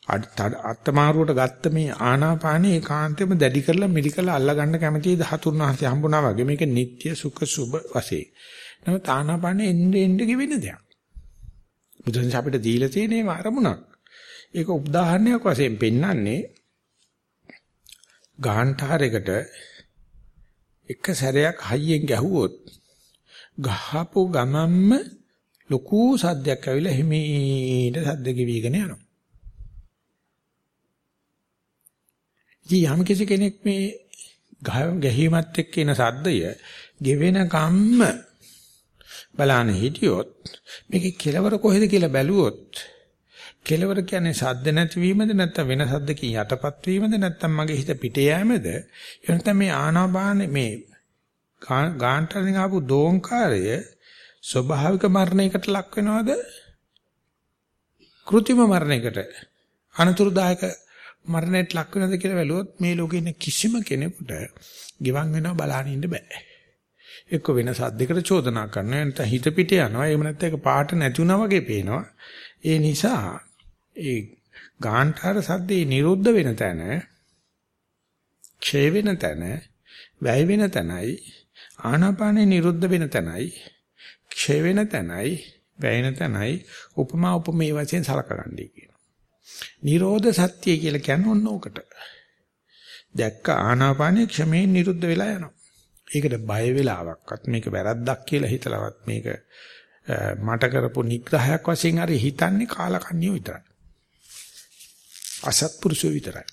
Speaker 1: අත්තමාරුවට ගත්ත මේ ආනාපානේ ඒකාන්තයෙන්ම දැඩි කරලා මිලිකලා අල්ලා ගන්න කැමති 13 වහන්සේ හම්බුණා වගේ මේක නিত্য සුඛ සුබ වශයෙන්. නමුත් ආනාපානේ එන්නේ එන්නේ කිවෙන දෙයක්. බුදුන් අපිට දීලා තියෙන අරමුණක්. ඒක උදාහරණයක් වශයෙන් පෙන්වන්නේ ගාන්ඨාරයකට එක සැරයක් හයියෙන් ගැහුවොත් ගහපු ගමම්ම ලොකු සද්දයක් ඇවිල්ලා හිමීට සද්ද ගෙවිගෙන යනවා. ඉතින් යම් කිසි කෙනෙක් මේ ගැහීමත් එක්ක එන සද්දය ගෙවෙන කම්ම බලන්න හිටියොත් මේකේ කෙලවර කොහෙද කියලා බැලුවොත් කෙලවර කියන්නේ සද්ද නැතිවීමද නැත්නම් වෙන සද්දකින් යටපත් වීමද නැත්නම් මගේ හිත පිට යෑමද? එහෙනම් මේ ආනාපාන මේ ගාන්ටරින් ආපු දෝංකාරය ස්වභාවික මරණයකට ලක් වෙනවද? કૃත්‍රිම මරණයකට අනතුරුදායක මරණයට ලක් වෙනවද කියලා බැලුවොත් මේ ලෝකේ ඉන්න කිසිම කෙනෙකුට ගිවන් වෙනව බලන්න ඉන්න බෑ. එක්ක වෙන සද්දයකට චෝදනා කරනවා නැත්නම් හිත පිට යනවා එහෙම නැත්නම් ඒක පාට නැති වුණා වගේ පේනවා ඒ නිසා ඒ ගාන්ඨාර සද්දේ නිරුද්ධ වෙන තැන ක්ෂය වෙන තැන වැය වෙන තැනයි ආනාපානේ නිරුද්ධ වෙන තැනයි ක්ෂය වෙන තැනයි, වැයෙන තැනයි උපමා උපමේ වශයෙන් සලකගන්නයි කියනවා. නිරෝධ සත්‍ය කියලා කියන්නේ ඔන්න ඕකට. දැක්ක ආනාපානයේ ක්ෂමයෙන් නිරුද්ධ වෙලා යනවා. ඒකට බය වෙලාවක්වත් මේක වැරද්දක් කියලා හිතලවත් මේක මට කරපු නිග්‍රහයක් වශයෙන් හරි හිතන්නේ කාලකන්ණියෝ විතරයි. අසත්පුරුෂයෝ විතරයි.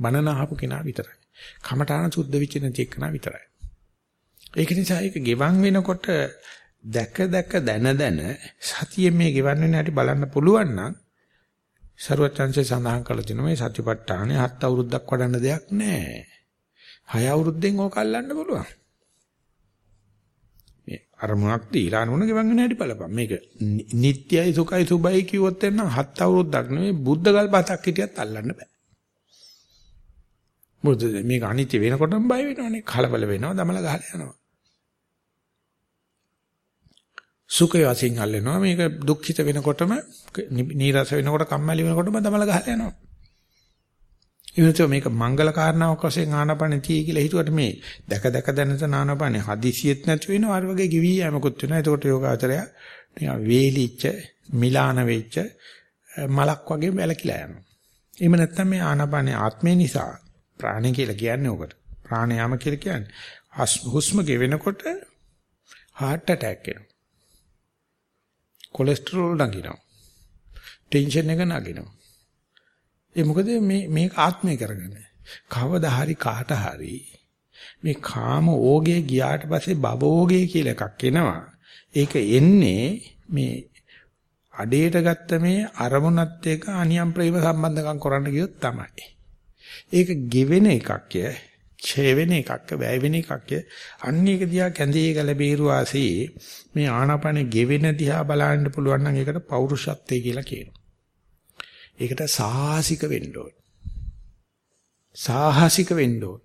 Speaker 1: බණන අහපු කෙනා විතරයි. කමඨාන සුද්ධ වෙච්ච නැති එක්කනා විතරයි. ඒක නිසා ඒක ගෙවන් වෙනකොට දැක දැක දන දන සතියේ මේ ගෙවන් වෙන හැටි බලන්න පුළුවන් නම් ਸਰවචන්සේ සඳහන් කළ තියෙනවා මේ සතිපට්ඨානේ හත් අවුරුද්දක් වඩන්න දෙයක් නැහැ. හය අවුරුද්දෙන් ඕක අල්ලන්න පුළුවන්. මේ අරමුණක් දීලා අනුන ගෙවන් වෙන හැටි බලපන්. මේක නිට්ටයයි සුඛයි සුබයි කිව්වොත් එන්නම් හත් අවුරුද්දක් නෙවෙයි බුද්ධ ගල්පතක් හිටියත් අල්ලන්න බෑ. මොකද මේක අනිත්‍ය වෙනකොටම බය වෙනවනේ. කලබල වෙනවා, දමල ගහලා යනවා. සුඛය වශයෙන් අල්ලනවා. මේක දුක්ඛිත වෙනකොටම නීරස වෙනකොට කම්මැලි වෙනකොටම දමල ගහලා යනවා. එනතෝ මේක මංගල කාරණාවක් වශයෙන් ආනපන තියේ කියලා හිතුවට මේ දැක දැක දැනත නානපනේ හදිසියෙත් නැති වෙනවා. අර වගේ ගිවි යමකුත් වෙනවා. එතකොට යෝගාචරය නිකන් වේලිච්ච, මිලාන වෙච්ච මලක් වගේ වැලකිලා යනවා. එහෙම නැත්නම් මේ ආනපනේ ආත්මේ නිසා ප්‍රාණය කියලා කියන්නේ ඔකට. ප්‍රාණයාම කියලා කියන්නේ හුස්ම ගෙවෙනකොට heart attack එනවා. කොලෙස්ටරෝල් නගිනවා. ටෙන්ෂන් එක නගිනවා. ඒ මොකද මේ මේක ආත්මය කරගෙන. කවදා හරි කාට හරි මේ කාම ඕගේ ගියාට පස්සේ බබෝගේ කියලා එකක් එනවා. ඒක එන්නේ මේ අඩේට ගත්ත මේ අරමුණත් එක්ක අනියම් ප්‍රේම සම්බන්ධකම් කරන්න ගියොත් තමයි. ඒක ගෙවෙන එකක්ය, ඡේ වෙන එකක්ය, වැය වෙන එකක්ය. අන්න ඒක දිහා කැඳේ ගල බේරු ආසේ මේ ආනාපානෙ ගෙවෙන දිහා බලන්න පුළුවන් නම් ඒකට පෞරුෂත්වය කියලා කියනවා. ඒකට සාහසික වෙන්න ඕන. සාහසික වෙන්න ඕන.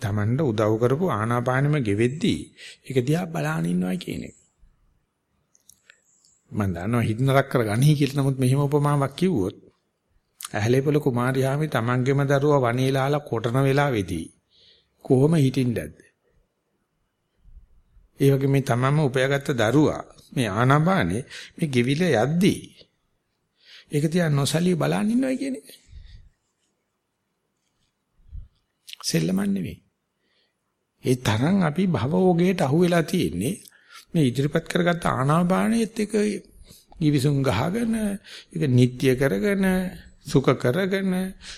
Speaker 1: තමන්ට උදව් කරපු ආනාපානෙම ගෙවෙද්දී ඒක දිහා බලාගෙන ඉන්නවා කියන එක. මම දන්නවා හිතනරක් කරගන්නයි කියලා නමුත් මෙහෙම උපමාවක් කිව්වොත් ඇහැලේපොළ කුමාරියාමි තමන්ගේම දරුවා වනේලාලා කොටන වෙලාවේදී කොහොම හිටින්නද? ඒ වගේ මේ තමන්ම උපයාගත්ත දරුවා මේ ආනාපානේ මේ ගෙවිල යද්දී ඒක තියා නොසලී බලන් ඉන්නවා කියන්නේ. සෙල්ලමක් නෙවෙයි. ඒ තරම් අපි භවෝගයට අහු වෙලා තියෙන්නේ මේ ඉදිරිපත් කරගත්ත ආනාපානෙත් එක givisum ගහගෙන ඒක නිට්‍ය කරගෙන සුඛ කරගෙන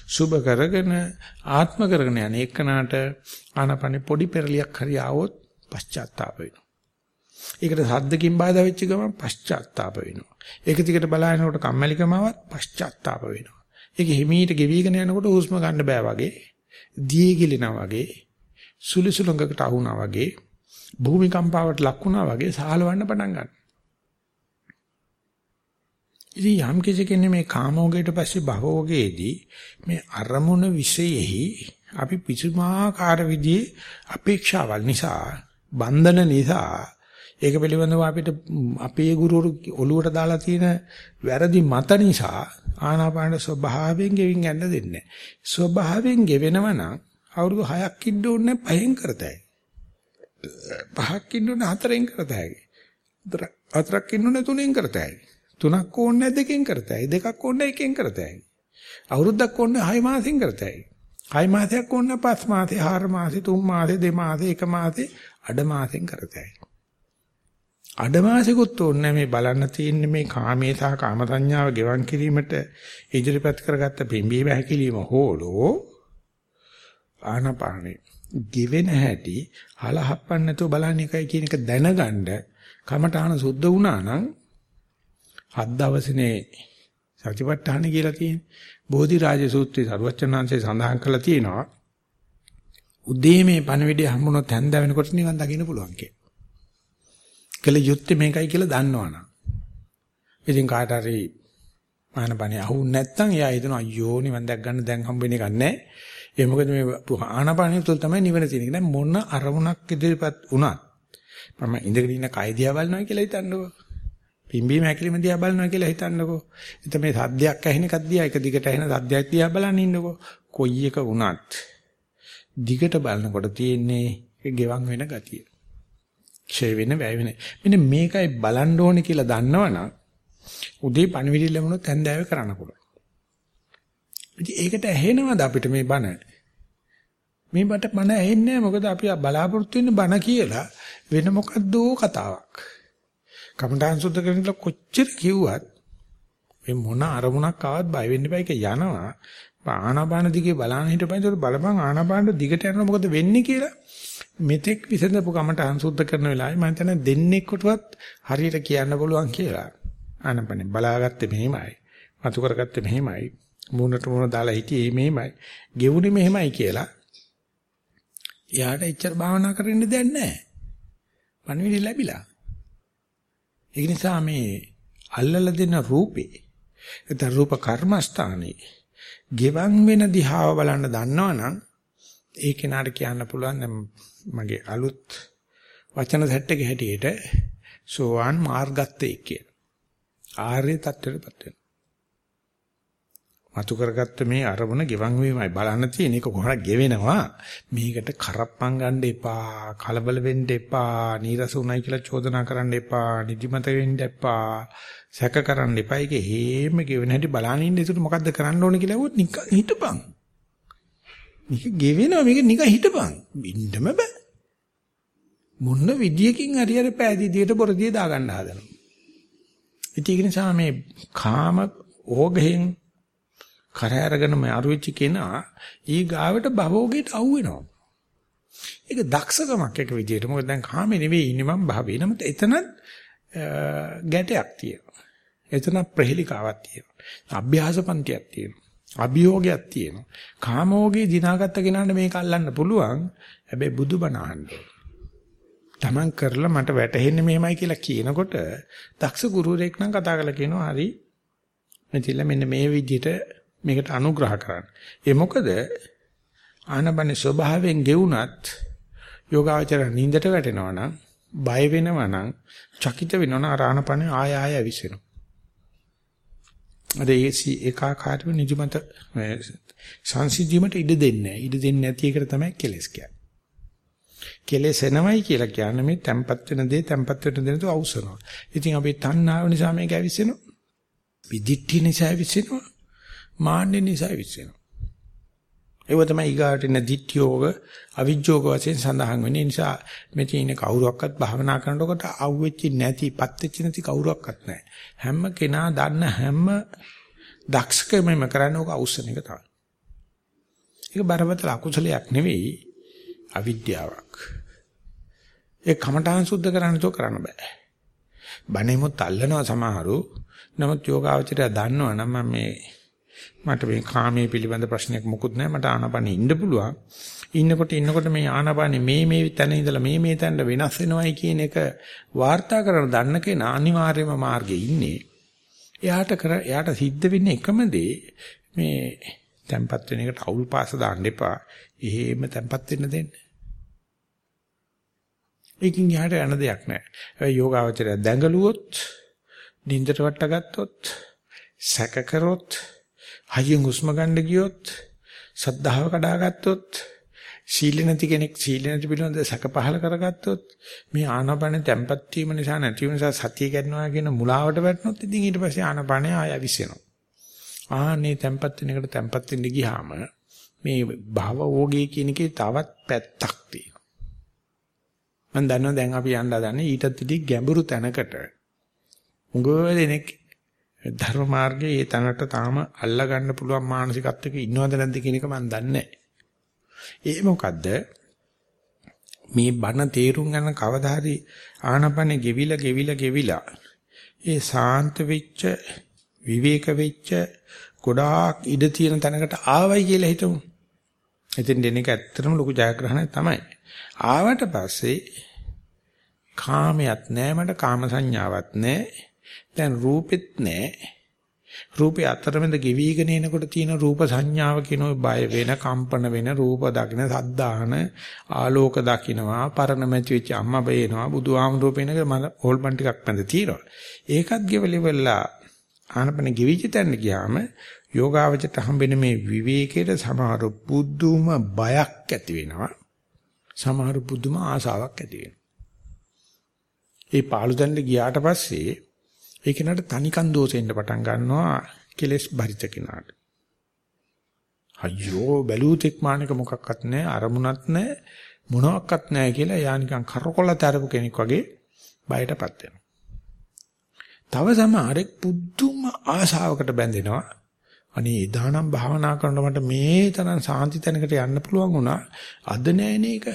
Speaker 1: සුභ කරගෙන ආත්ම කරගෙන යන එකනට ආනපනේ පොඩි පෙරලියක් හරි ආවොත් පශ්චාත්තාප වෙනවා. ඒකට සද්දකින් බාධා වෙච්ච ගමන් පශ්චාත්තාප වෙනවා. ඒක දිගට බලාගෙනකොට කම්මැලිකමවත් පශ්චාත්තාප වෙනවා. ඒක හිමීට ගෙවිගෙන යනකොට හුස්ම ගන්න බෑ වගේ, දියේ ගිලිනා වගේ, සුලිසුලඟකට අහුණා වගේ, භූමිකම්පාවට ලක් වුණා වගේ සාහලවන්න පටන් ගන්නවා. ඉතින් යම් කිසි කෙනෙක් මේ කාමෝගයට පස්සේ භවෝගයේදී මේ අරමුණ විශේෂෙහි අපි පිසුමාකාර විදිහේ අපේක්ෂාවල් නිසා බන්ධන නිසා ඒක පිළිබඳව අපිට අපේ ගුරුවරු ඔලුවට දාලා තියෙන වැරදි මත නිසා ආනාපාන ස්වභාවයෙන් ගෙවින් යන්න දෙන්නේ ස්වභාවයෙන් ගෙවෙනව නම් අවුරුදු 6ක් ඉන්න ඕනේ පහෙන් කරතයි පහක් ඉන්න ඕනේ හතරෙන් කරතයි හතරක් ඉන්න ඕනේ තුනෙන් කරතයි තුනක් ඕනේ දෙකෙන් කරතයි. දෙකක් ඕනේ එකෙන් කරතයි. අවුරුද්දක් ඕනේ 6 මාසෙන් කරතයි. 6 මාසයක් ඕනේ 5 මාසේ, 4 මාසේ, 3 මාසේ, 2 මාසේ, 1 මාසේ, අඩ මාසෙන් කරතයි. අඩ මාසෙකුත් ඕනේ මේ බලන්න තියෙන්නේ මේ කාමයේ සහ කාම සංඥාව ගෙවන් කිරීමට ඉදිරිපත් කරගත්ත පිම්බීම හැකිලිම හෝලෝ ආනපානේ given හැටි හලහප්පන්න නැතුව බලන්න එකයි කියන එක දැනගන්න කමඨාන සුද්ධ වුණා නම් හත් දවසනේ සතිපට්ඨාන කියලා තියෙන්නේ. බෝධි රාජ සූත්‍රයේ සරුවචනාංශයේ සඳහන් කරලා තියෙනවා. උදේ මේ පණවිඩය හම්බුනොත් හැන්ද වෙනකොට නිවන් දකින්න පුළුවන් කියලා. කළ යුත්තේ මේකයි කියලා දන්නවනම්. ඉතින් කාට හරි ආනපනිය අහුන්නේ නැත්නම් එයා හිතන අයියෝ නිවන් දැක් ගන්න දැන් හම්බ වෙන එකක් නැහැ. ඒ මොකද මේ ආනපනිය තුළ තමයි නිවන තියෙන්නේ. දැන් මොන අරමුණක් ඉදිරිපත් වුණත් මම ඉඳගෙන ඉන්න කය දිහා බලනවා කියලා හිතන්නකෝ. පිම්බීම හැකිලිම දිහා බලනවා කියලා හිතන්නකෝ. එතන මේ සද්දයක් ඇහෙන එකක් දිහා එක දිගට ඇහෙන සද්දයක් දිහා බලන් ඉන්නකෝ. කොයි එක වුණත් දිගට බලනකොට තියෙන්නේ ඒ ගෙවන් වෙන ගතිය. ක්ෂය වෙන වැය වෙන. මෙන්න මේකයි බලන්න ඕනේ කියලා දන්නවනම් උදේ පණවිඩි ලැබුණොත් හැන්දෑවේ කරන්න පුළුවන්. ඉතින් ඒකට ඇහෙනවද අපිට මේ බණ? මේ බට බණ ඇහෙන්නේ මොකද අපි බලාපොරොත්තු වෙන්නේ බණ කියලා වෙන මොකද්ද කතාවක්. කමඨාන් සුද්ධ කරනකොට කොච්චර කිව්වත් මේ මොන අරමුණක් ආවත් බය වෙන්න එපා ඒක යනවා. ආනාපාන දිගේ බලන්න හිටපන් ඒකට බලපන් ආනාපාන දිගට යනවා මොකද වෙන්නේ කියලා මෙතෙක් විසඳපු කමඨාන් සුද්ධ කරන වෙලාවේ මම හිතන්නේ දෙන්නෙකුටවත් හරියට කියන්න පුළුවන් කියලා. ආනාපානේ බලාගත්තේ මෙහෙමයි. මතු කරගත්තේ මෙහෙමයි. මූණට මූණ දාලා හිටියේ මෙහෙමයි. ගෙවුනේ මෙහෙමයි කියලා. එයාට එච්චර භාවනා කරන්න දෙයක් නැහැ. පණිවිඩ ලැබිලා. ඒ නිසා මේ අල්ලලා දෙන රූපේ එතන රූප කර්මස්ථානේ ගෙවන් වෙන දිහාව බලන්න දන්නවනම් ඒ කෙනාට කියන්න පුළුවන් දැන් මගේ අලුත් වචන සෙට් එක හැටියට සෝවාන් මාර්ගත්තේ කියලා. ආර්ය தත්ත්වයටපත් වෙනවා. මතු කරගත්ත මේ අරමුණ ගෙවන් වීමයි බලන්න තියෙන එක කොහොමද ගෙවෙනවා මේකට කරප්පම් ගන්න එපා කලබල වෙන්න එපා නීරස උනායි කියලා චෝදනා කරන්න එපා නිදිමත වෙන්න එපා සැක කරන්න එපා ඒක හේම ගෙවෙන හැටි බලන්න ඉන්න ඒකට මොකද්ද කරන්න ඕනේ කියලා වුත් නිකන් හිටපන් මේක ගෙවෙනවා මේක නිකන් හිටපන් බින්නම බෑ මොන විදියකින් හරි හරි පෑදීදියට බොරදිය දාගන්න හදනවා ඉතින් ඒක නිසා මේ කාම ඕගයෙන් කර අරගෙන මේ අරුවිච්ච කෙනා ඊ ගාවට භවෝගයට අහු වෙනවා. ඒක දක්ෂකමක් එක විදියට. මොකද දැන් කාමේ නෙවෙයි ඉන්නේ මම භවේ. නමුත් එතනත් ගැටයක් තියෙනවා. එතන ප්‍රහෙලිකාවක් තියෙනවා. අභ්‍යාස පන්තියක් තියෙනවා. අභියෝගයක් තියෙනවා. කාමෝගේ දිනාගත්ත කෙනාට මේක අල්ලන්න පුළුවන්. හැබැයි බුදුබණ අහන්න තමන් කරලා මට වැටහෙන්නේ මෙහෙමයි කියලා කියනකොට දක්ෂ ගුරුවරයෙක් නම් කතා කරලා කියනවා හරි මෙතිල මෙන්න මේ විදිහට මේකට අනුග්‍රහ කරන්න. ඒ මොකද ආනබනේ ස්වභාවයෙන් ගෙවුනත් යෝගාචර නින්දට වැටෙනවා නම් බය වෙනවා නම් චකිත වෙනවා නම් ආනපනේ ආය ආය විසිනවා. අද ඒසි ඒකාකාරව නිදිමත සංසිද්ධියකට ඉඩ දෙන්නේ නැහැ. ඉඩ දෙන්නේ නැති එකට තමයි කෙලස් කියන්නේ. කෙලස් එනවයි කියලා කියන්නේ මේ තැම්පත් වෙන දේ තැම්පත් වෙන දේ නේද අවසනවා. ඉතින් අපි තණ්හාව නිසා මේක ඇවිස්සෙනවා. විදිට්ඨි නිසා ඇවිස්සෙනවා. මාන්නේ නිසා විශ්වෙනවා. ඒව තමයි ඊගාට එන දිට්ඨියෝග අවිජ්ජෝග වශයෙන් සඳහන් වෙන්නේ. නිසා මෙතන ඉන්න කවුරුවක්වත් භාවනා කරනකොට අවුෙච්චි නැති, පත්වෙච්ච නැති කවුරුවක්වත් නැහැ. හැම කෙනා දන්න හැම දක්ෂකමම කරන්නේ ඔක අවශ්‍යන එක තමයි. ඒක බරපතල අකුසලයක් නෙවෙයි අවිද්‍යාවක්. ඒ කමඨාන් සුද්ධ කරන්න තෝ කරන්න බෑ. බණෙමුත් අල්ලනවා සමහරු. නමුත් යෝගාවචරය දන්නවා නම් මම මේ මට මේ කාමයේ පිළිබඳ ප්‍රශ්නයක් මොකුත් නැහැ. මට ආනාපානෙ ඉන්න පුළුවන්. ඉන්නකොට ඉන්නකොට මේ ආනාපානෙ මේ මේ තැන ඉඳලා මේ මේ තැනට වෙනස් වෙනවයි කියන එක වාර්තා කරන දන්න කෙනා අනිවාර්යයෙන්ම මාර්ගයේ ඉන්නේ. එයාට කර එයාට සිද්ධ වෙන්නේ එකම දේ මේ tempat වෙන එකට අවුල් පාස දාන්න එපා. එහෙම tempat වෙන්න දෙන්න. ඒකින් යහට යන දෙයක් නැහැ. ඒ යෝගාවචරය දැඟලුවොත් නින්දට වට ගත්තොත් සැක කරොත් හයියෙන් හුස්ම ගන්න ගියොත් සද්ධාව කඩාගත්තොත් සීල නැති කෙනෙක් සීල නැති පිළිබඳ සැක පහල කරගත්තොත් මේ ආනාපාන තැම්පත් වීම නිසා නැති වීම නිසා සතිය ගන්නවා කියන මුලාවට වැටෙනොත් ඉතින් ඊට පස්සේ ආනාපානය ආය විසිනවා. ආනේ තැම්පත් වෙන එකට තැම්පත් වෙන්න ගියාම මේ භව ඕගේ කියන එකේ තවත් පැත්තක් තියෙනවා. මම දන්නවා දැන් අපි යන්න හදන්නේ ඊටත් ඉතින් ගැඹුරු තැනකට. උගව දෙනෙක් ධර්ම මාර්ගයේ ඒ තැනට තාම අල්ලා ගන්න පුළුවන් මානසිකත්වයක ඉන්නවද නැද්ද කියන එක මම දන්නේ නැහැ. ඒ මොකද්ද? මේ බණ තේරුම් ගන්න කවදා හරි ආනපනේ ගෙවිලා ගෙවිලා ගෙවිලා ඒ සාන්ත වෙච්ච විවේක වෙච්ච ගොඩාක් ඉඩ තියෙන තැනකට ආවයි කියලා හිතමු. එතෙන් දෙන එක ඇත්තටම ලොකු ජයග්‍රහණයක් තමයි. ආවට පස්සේ කාමයක් නැහැ මට කාම සංඥාවක් නැහැ දැන් රූපෙත් නැහැ. රූපේ අතරමැද ගෙවිගෙන එනකොට තියෙන රූප සංඥාව කියන ඔය බය වෙන, කම්පන වෙන රූප දකින, සද්දාන, ආලෝක දකින්නවා, පරණ මැච් වෙච්ච අම්මා බේනවා, බුදුහාමුදුරුවෝ පේනක මම හොල්මන් ටිකක් මැද තියෙනවා. ඒකත් ගෙවලිවලා ආනපන ගෙවිච්ච තැන ගියාම යෝගාවචරයට හම්බෙන මේ විවේකයේ සමහර පුදුම බයක් ඇති වෙනවා. සමහර පුදුම ආසාවක් ඇති වෙනවා. ඒ පාළු දැන්න ගියාට පස්සේ ඒ කෙනාට තනිකන් දෝෂෙන්න පටන් ගන්නවා කෙලස් බරිත කෙනාට. අයියෝ බැලූතෙක් මානක මොකක්වත් නැහැ අරමුණක් නැහැ මොනවත් නැහැ කියලා යා නිකන් කරකොල තරපු කෙනෙක් වගේ බයටපත් වෙනවා. තව සමහරෙක් පුදුම ආශාවකට බැඳෙනවා. අනේ එදානම් භාවනා කරනකොට මට මේ තරම් සාන්ති තැනකට යන්න පුළුවන් වුණා. අද නෑනේ ඒක.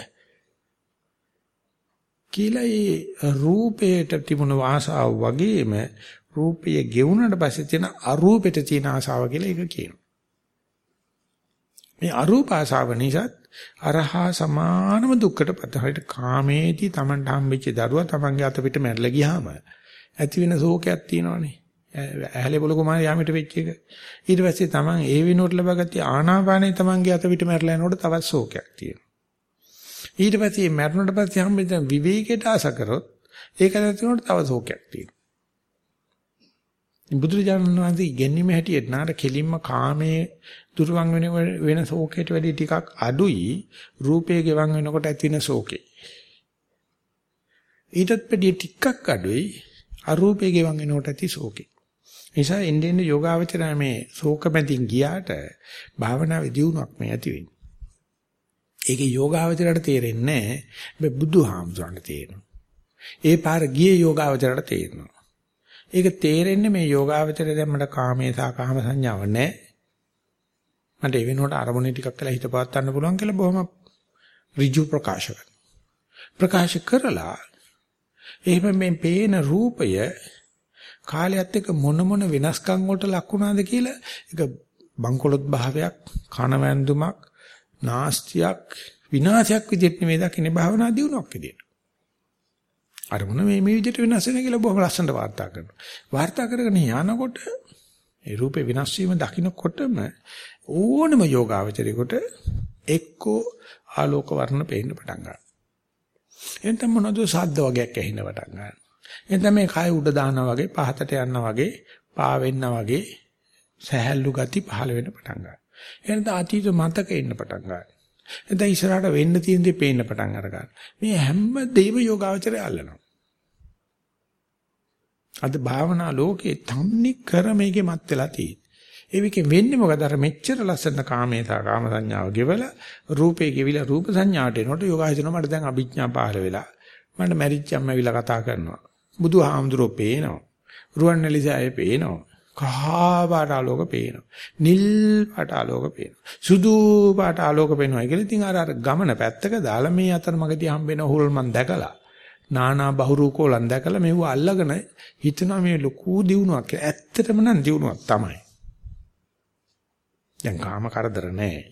Speaker 1: කියලා ඒ රූපේට තිබුණ ආශාව වගේම රූපය ගෙවුනට පස්සේ තියෙන අරූපෙට තියෙන ආශාව කියලා ඒක කියනවා. මේ අරූප ආශාව නිසා අරහා සමානම දුක්කටපත් හරියට කාමේදී Tamanට හම්බෙච්ච දරුවා Tamanගේ අත පිට මැරලා ගියාම ඇති වෙන ශෝකයක් තියෙනවනේ. ඇහැලේ පොළ කුමාරයා යාමිට වෙච්ච එක. ඊට පස්සේ Taman ඒ විනෝඩ ලබාගත්තී ආනාපානේ Tamanගේ අත පිට මැරලා යනකොට තවත් ශෝකයක් තියෙනවා. ඊට පස්සේ මැරුණට පස්සේ හම්බෙච්ච විවේකයට ආස කරොත් ඒක නැතිනොට තව ශෝකයක් තියෙනවා. බුදුරජාණන් වහන්සේ ඉගෙනීම හැටියට නාර කෙලින්ම කාමයේ දුරවන් වෙන වෙන ශෝකයට වැඩි ටිකක් අඩුයි රූපයේ ගෙවන් වෙනකොට ඇති වෙන ශෝකේ. ඊටත් වැඩි ටිකක් අඩුයි අරූපයේ ගෙවන් වෙනකොට ඇති ශෝකේ. නිසා එන්නේ එන්නේ යෝගාවචරය මේ ශෝක මැදින් ගියාට භාවනාවේ දියුණුවක් මේ ඇති වෙන්නේ. ඒකේ යෝගාවචරයට තේරෙන්නේ නැහැ. මේ බුදුහාමුදුරන්ට තේරෙනවා. ඒ පාර ගියේ යෝගාවචරයට තේරෙනවා. ඒක තේරෙන්නේ මේ යෝගාවචරය දැන් මට කාමේ සහ කාම සංඥාව නැහැ. මට ඒ වෙනුවට අරමුණේ ටිකක් වෙලා හිත පවත් ගන්න පුළුවන් කියලා බොහොම ඍජු ප්‍රකාශ ප්‍රකාශ කරලා එහෙම මේ පේන රූපය කාලයත් එක්ක මොන මොන වෙනස්කම් වලට ලක් වුණාද කියලා ඒක බංකොලොත් භාවයක් කනවැන්දුමක් නාස්තියක් විනාශයක් විදිහට නෙමෙයි දකින්නේ භාවනා දියුණුවක් විදිහට. අර මොන මේ මේ විදිහට වෙනස් වෙන කියලා බොහොම ලස්සනට වාර්තා කරනවා. වාර්තා කරගෙන යනකොට ඒ රූපේ විනාශ වීම දකින්නකොටම ඕනම යෝගාවචරයකට එක්කෝ ආලෝක වර්ණ පේන්න පටන් ගන්නවා. එතන මොනවද ශබ්ද වගේක් ඇහෙන්න පටන් ගන්නවා. එතන මේ කය උඩ දානවා වගේ පහතට යනවා වගේ පා වෙන්නා වගේ සහැල්ලු ගති පහළ වෙන්න පටන් ගන්නවා. එනද අතීත මතක එන්න පටන් ගන්නවා. එතන ඉස්සරහට වෙන්න තියෙන දේ පේන්න පටන් අර ගන්නවා. මේ හැම දෙයක්ම යෝගාවචරය අල්ලනවා. අද භාවනා ලෝකේ තන්නේ කර මේකේ මත් වෙලා තියෙන්නේ. ඒ විකේ වෙන්නේ මොකද අර මෙච්චර ලස්සන කාමේතා කාම සංඥාව ගෙවලා රූපේ ගෙවිලා රූප සංඥාට එනකොට යෝගායතන මට දැන් අභිඥා පහළ වෙලා මට මැරිච්ච අම්මවිලා කතා කරනවා බුදුහාමුදුරෝ පේනවා රුවන්වැලිසෑය පේනවා කහා පාට ආලෝක පේනවා නිල් පාට ආලෝක පේනවා සුදු පාට ආලෝක පේනවා කියලා ඉතින් අර අර ගමන පැත්තක දාලා මේ අතර මගදී හම්බෙන හොල්මන් දැකලා නානා බහුරු කෝලන් දැකලා මෙව අල්ලගෙන හිතනවා මේ ලොකු දියුණුවක් කියලා ඇත්තටම නම් දියුණුවක් තමයි දැන් කාම කරදර නැහැ.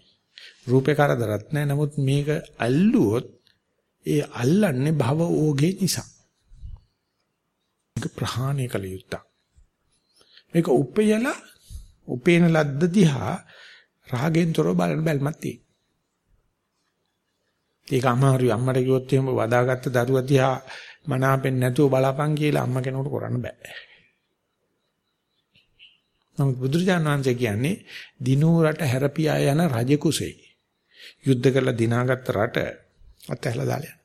Speaker 1: රූපේ කරදරත් නැහැ. නමුත් මේක අල්ලුවොත් ඒ අල්ලන්නේ භව ඕගේ නිසා. මේක ප්‍රහාණය කළ යුත්තක්. මේක උපයලා උපේන ලද්ද දිහා රාගෙන් තොරව බලන බැල්මක් තියෙනවා. ඒක අමාරුයි අම්මට කිව්වොත් එහෙම වදාගත්ත දරුවා දිහා මනාපෙන් නැතුව බලපන් කියලා අම්ම කෙනෙකුට කරන්න බෑ. නමුත් බුදුරජාණන් වහන්සේ කියන්නේ දිනූ රට හැරපියා යන රජ කුසේ. යුද්ධ කරලා දිනාගත්ත රට අතහැලා දාලා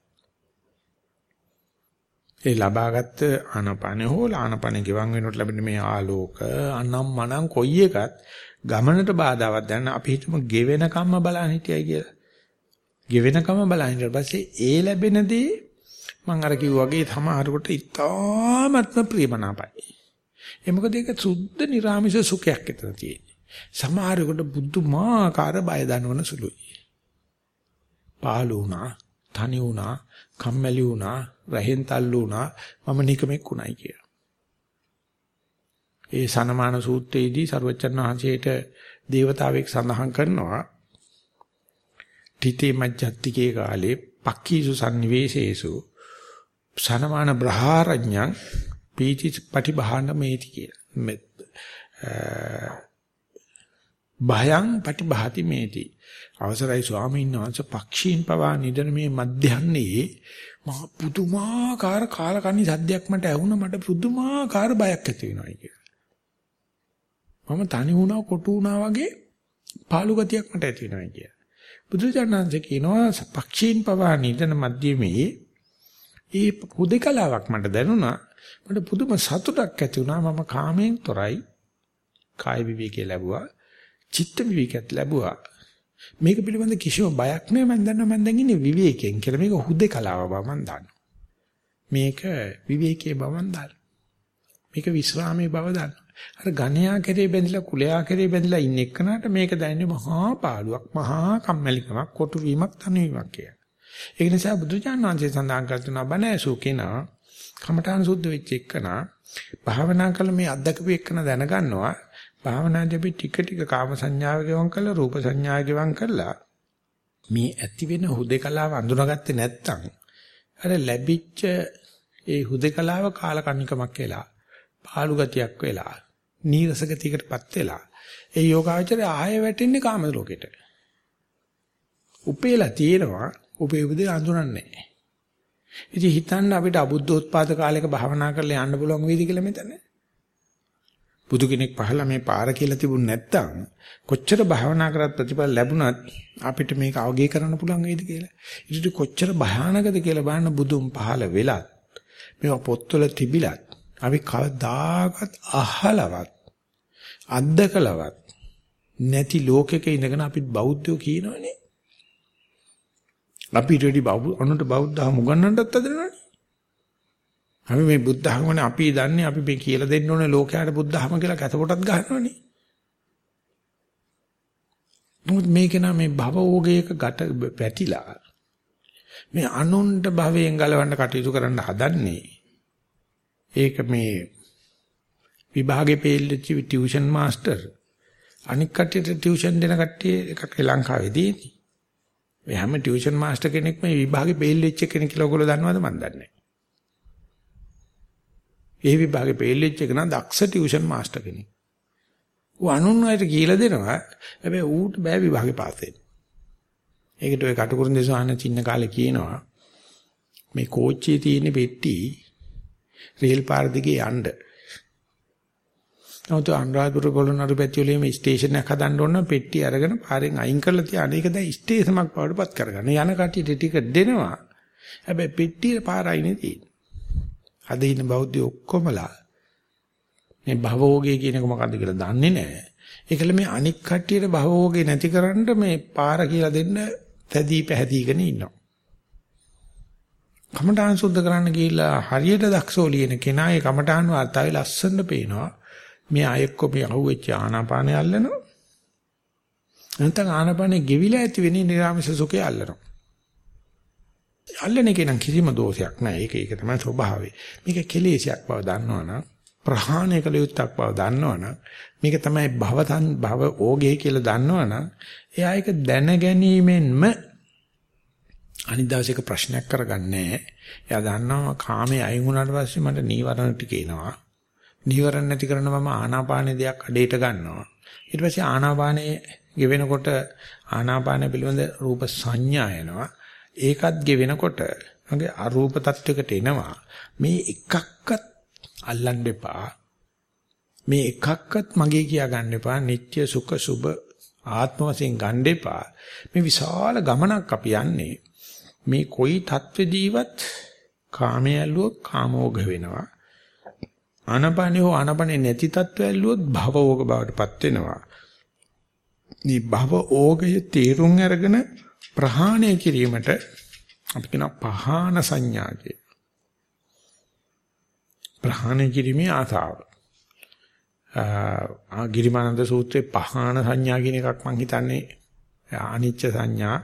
Speaker 1: ඒ ලබාගත් ආනපන හෝ ආනපන ගිවන් වෙනකොට ලැබෙන මේ ආලෝක අනම් මනම් කොයි එකත් ගමනට බාධාවක් දැන අපි හිතමු ගෙවෙන කම්ම බලන්න හිටියයි කියලා. ගෙවෙන කම්ම බලන්න ඊට පස්සේ ඒ ලැබෙනදී මම අර කිව්වා වගේ සමහරකට ඉතාමත්ම ප්‍රියමනාපයි. ඒ මොකද ඒක සුද්ධ නිර්ාමිෂ සුඛයක් එතන තියෙන්නේ. සමහරෙකුට බුදුමාකාර බය දනවන සුළුයි. පාළු වුණා, තනි වුණා, කම්මැලි වුණා, රහෙන් තල්ලු වුණා, මම නිකමෙක් උණයි කියලා. ඒ සනමාන සූත්‍රයේදී සර්වචන් වහන්සේට දේවතාවෙක් සඳහන් කරනවා තිතේ මජ්ජත්තිකේ කාලේ පක්ඛීසු සම්නිවේශේසු සනමාන බ්‍රහාරඤ්ඤං පීති පටිභාන මේති කියලා. භයං පටිභාති මේති. අවසරයි ස්වාමීන් වහන්සේ පක්ෂීන් පවා නිදන මේ මධ්‍යහන්නේ මහ පුදුමාකාර කාලකන්ණි සද්දයක් මට ඇහුණා මට පුදුමාකාර බයක් ඇති වෙනවා කියලා. මම තනි වුණා කොටු වුණා වගේ පාළු ගතියක් මට ඇති වෙනවා කියලා. බුදුචානන්සේ කියනවා පක්ෂීන් පවා නිදන මධ්‍යමේ ඒ හුදේකලාවක් මට දැනුණා. මට පුදුම සතුටක් ඇති වුණා. මම කාමයෙන් තොරයි. කාය විවේකී ලැබුවා. චිත්ත විවේකයක් ලැබුවා. මේක පිළිබඳ කිසිම බයක් නෑ මම දන්නවා මම දැන් ඉන්නේ විවේකයෙන් කියලා. මේක හුදේකලාව බව මම දන්නවා. මේක විවේකයේ බව මම දන්නවා. මේක විස්රාමයේ බව දන්නවා. අර ගණයා කෙරේ බැඳිලා කුලයා කෙරේ බැඳිලා ඉන්න එක්කනට මේක දැනෙන්නේ මහා පාළුවක්, මහා කම්මැලිකමක්, කොටු වීමක්, තනිවීමක් කියලා. ඒක නිසා බුදුචාන් වහන්සේ සඳහන් කරනවා බණ ඇසු කෙනා කමඨාන් සුද්ධ වෙච්ච එක්කනා භාවනා කළ මේ අද්දකපු එක්කන දැනගන්නවා භාවනාදී අපි ටික ටික කාම සංඥාව ගෙවන් කළා රූප සංඥාව ගෙවන් කළා. මේ ඇති වෙන හුදේකලාව අඳුනගත්තේ නැත්තම් අර ලැබිච්ච ඒ හුදේකලාව කාලකන්නිකමක් වෙලා පාළු ගතියක් වෙලා නීරස ගතියකටපත් වෙලා ඒ යෝගාචරය ආයෙ වැටෙන්නේ කාම ලෝකෙට. උපේලා තියෙනවා උපේ උපදේ අඳුරන්නේ නැහැ. ඉතින් හිතන්න අපිට අබුද්ධෝත්පාද කාලයක භාවනා කරලා යන්න පුළුවන් වේවි කියලා මෙතන. බුදු කෙනෙක් පහළ මේ පාර කියලා තිබුණ නැත්තම් කොච්චර භාවනා කරත් ප්‍රතිඵල ලැබුණත් අපිට මේක අවගේ කරන්න පුළුවන් වේද කියලා. ඊට කොච්චර භයානකද කියලා බලන්න බුදුන් පහළ වෙලත් මේවා පොත්වල තිබිලත් අපි කවදාකවත් අහලවත් අද්දකලවත් නැති ලෝකෙක ඉඳගෙන අපි බෞද්ධයෝ කියනවනේ. අපිට වැඩි අනුන්ට බෞද්ධ ධර්ම උගන්වන්නත් හදනවනේ. අපි මේ බුද්ධ ධර්මනේ අපි දන්නේ අපි මේ කියලා දෙන්න ඕනේ ලෝකයට බුද්ධ ධර්ම කියලා කැතකොටත් ගන්නවනේ. නමුත් මේක නම් මේ භවෝගයක ගැට පැටිලා මේ අනුන්ට භවයෙන් ගලවන්න කටයුතු කරන්න හදන්නේ. ඒක මේ විභාගේ පෙළෙච්ච ටියුෂන් මාස්ටර් අනික් කට්ටියට ටියුෂන් දෙන කට්ටිය එකක් ලංකාවේදී ඔය හැම ටියුෂන් මාස්ටර් කෙනෙක්ම මේ විභාගේ බේල් වෙච්ච කෙනෙක් කියලා ඔයගොල්ලෝ දන්නවද මන් දන්නේ නැහැ. ඒ විභාගේ බේල් වෙච්ච එක නම් දක්ෂ ටියුෂන් මාස්ටර් කෙනෙක්. ඌ අනුන්වයට කියලා දෙනවා. හැබැයි ඌට බෑ විභාගේ පාස් වෙන්න. ඒකට ඔය කටුකුරුන් දෙසහන චින්න කාලේ කියනවා මේ කෝච්චියේ තියෙන පෙට්ටි රේල් පාර දිගේ යන්න නමුත් අනුරාධපුර පොළොන්නරු පැති වල මේ ස්ටේෂන් එකක් හදන්න ඕන පෙට්ටි අරගෙන පාරෙන් අයින් කරලා තියාන. ඒක දැන් ස්ටේෂනක් බවටපත් කරගන්න. යන කට්ටියට ටිකට් දෙනවා. හැබැයි පෙට්ටියේ පාර අයිනේ තියෙන්නේ. අද ඉන්න බෞද්ධ ඔක්කොමලා මේ භවෝගය කියන එක මොකද්ද කියලා දන්නේ නැහැ. ඒකල මේ අනික් කට්ටියට භවෝගේ නැතිකරන්න මේ පාර කියලා දෙන්න තැදී පැහැදීගෙන ඉන්නවා. කමඨාන් සුද්ධ කරන්න ගිහිල්ලා හරියට දක්ෂෝ ලියන කෙනා ඒ කමඨාන් වාර්තාවේ ලස්සනට පේනවා. මේ අයෙක්ක මේ අහුවෙච්ච ආනාපානය අල්ලනවා. නැත්නම් ආනාපානෙ ගෙවිලා ඇති වෙන්නේ නිරාමිෂ සුඛය අල්ලනවා. අල්ලන එකේ නම් කිසිම දෝෂයක් නැහැ. ඒක ඒක තමයි ස්වභාවය. මේක කෙලෙසයක් බව දන්නවනම් ප්‍රහාණය කළ යුත්තක් බව දන්නවනම් මේක තමයි භවතන් භව ඕගේ කියලා දන්නවනම් එයා ඒක දැන ගැනීමෙන්ම අනිත් දවසේක ප්‍රශ්නයක් කරගන්නේ එයා දන්නවා කාමයේ අයින් වුණාට පස්සේ මට නීවරණ ටික එනවා. නීවරණ නැති කරන මම ආනාපාන දෙයක් අඩේට ගන්නවා. ඊට පස්සේ ආනාපානයේ ගෙවෙනකොට ආනාපාන පිළිබඳ රූප සංඥා එනවා. ඒකත් ගෙවෙනකොට මගේ අරූප තත්වයකට එනවා. මේ එකක්වත් අල්ලන්න එපා. මේ එකක්වත් මගේ කියා ගන්න එපා. නිත්‍ය සුඛ සුබ ආත්ම වශයෙන් ගන්න එපා. මේ විශාල ගමනක් අපි යන්නේ. මේ කොයි தත්වෙදීවත් කාමයේ ඇල්ලුවොත් කාමෝග වෙනවා. ආනපනිය හෝ ආනපනේ නැති තත්ත්වය ඇල්ලුවොත් භවෝග බවටපත් වෙනවා. මේ භව ඕගය තේරුම් අරගෙන ප්‍රහාණය කිරීමට අපි කියන පහාන සංඥා කිය. ප්‍රහාණය කිරීමේ ආතාව. ආ ගිරිමානන්ද සූත්‍රයේ පහාන සංඥා කියන එකක් මම හිතන්නේ අනිච්ච සංඥා,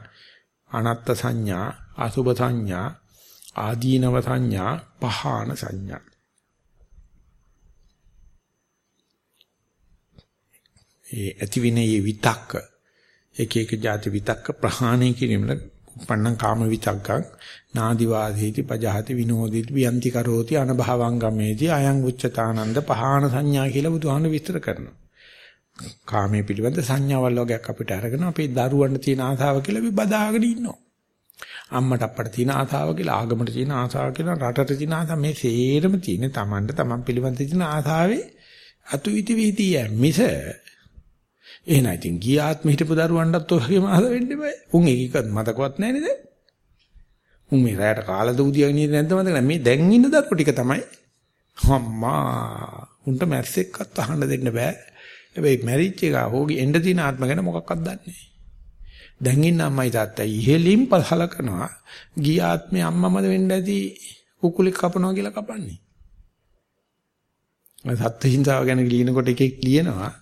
Speaker 1: අනත්ත් සංඥා, අසුභ සංඥා, ආදීනව සංඥා, පහාන සංඥා. ඒ ඇතිවිනේ විතක්ක එක එක ಜಾති විතක්ක ප්‍රහාණය කිරීමල උපන්නං කාම විතක්කං නාදි වාදීති පජහති විනෝදීති වියන්ති කරෝති අනභවංගමේති අයං උච්චතානන්ද පහාන සංඥා කියලා බුදුහාම විස්තර කරනවා. කාමයේ පිළිබඳ සංඥාවල් වගේක් අපිට අරගෙන අපේ දරුවන්ට තියෙන ආසාව කියලා අපි බදාගෙන ඉන්නවා. අම්මට අප්පට තියෙන ආසාව කියලා ආගමට තියෙන ආසාව කියලා රටට තියෙන ආසාව මේ සේරම තියෙන තමන්ට තමන් පිළිබඳ තියෙන ආසාවේ අතු ඉති වීතිය මිස එහෙනම් ඉතින් ගිය ආත්ම හිටපු දරුවන්ටත් ඔය වගේම අහල වෙන්න බෑ. උන් ඒකත් මතකවත් නැහැ නේද? උන් මේ රැයට කාලා දූදියාගෙන ඉන්නේ නැද්ද මතක නැහැ. මේ දැන් ඉන්න දරුවෝ ටික තමයි. අම්මා උන්ට මැස්සෙක්වත් අහන්න දෙන්න බෑ. හැබැයි මැරිච් එක හොගේ එන්න තියෙන ආත්ම ගැන මොකක්වත් දන්නේ නැහැ. දැන් ඉන්න අම්මයි තාත්තයි ඉහෙලින් පහල කරනවා. ගිය ආත්මේ අම්මමද වෙන්න ඇති කුකුලෙක් කපනවා කියලා කපන්නේ. මම සත්ත්ව හිංසාව ගැන ලියනකොට එකෙක් ලියනවා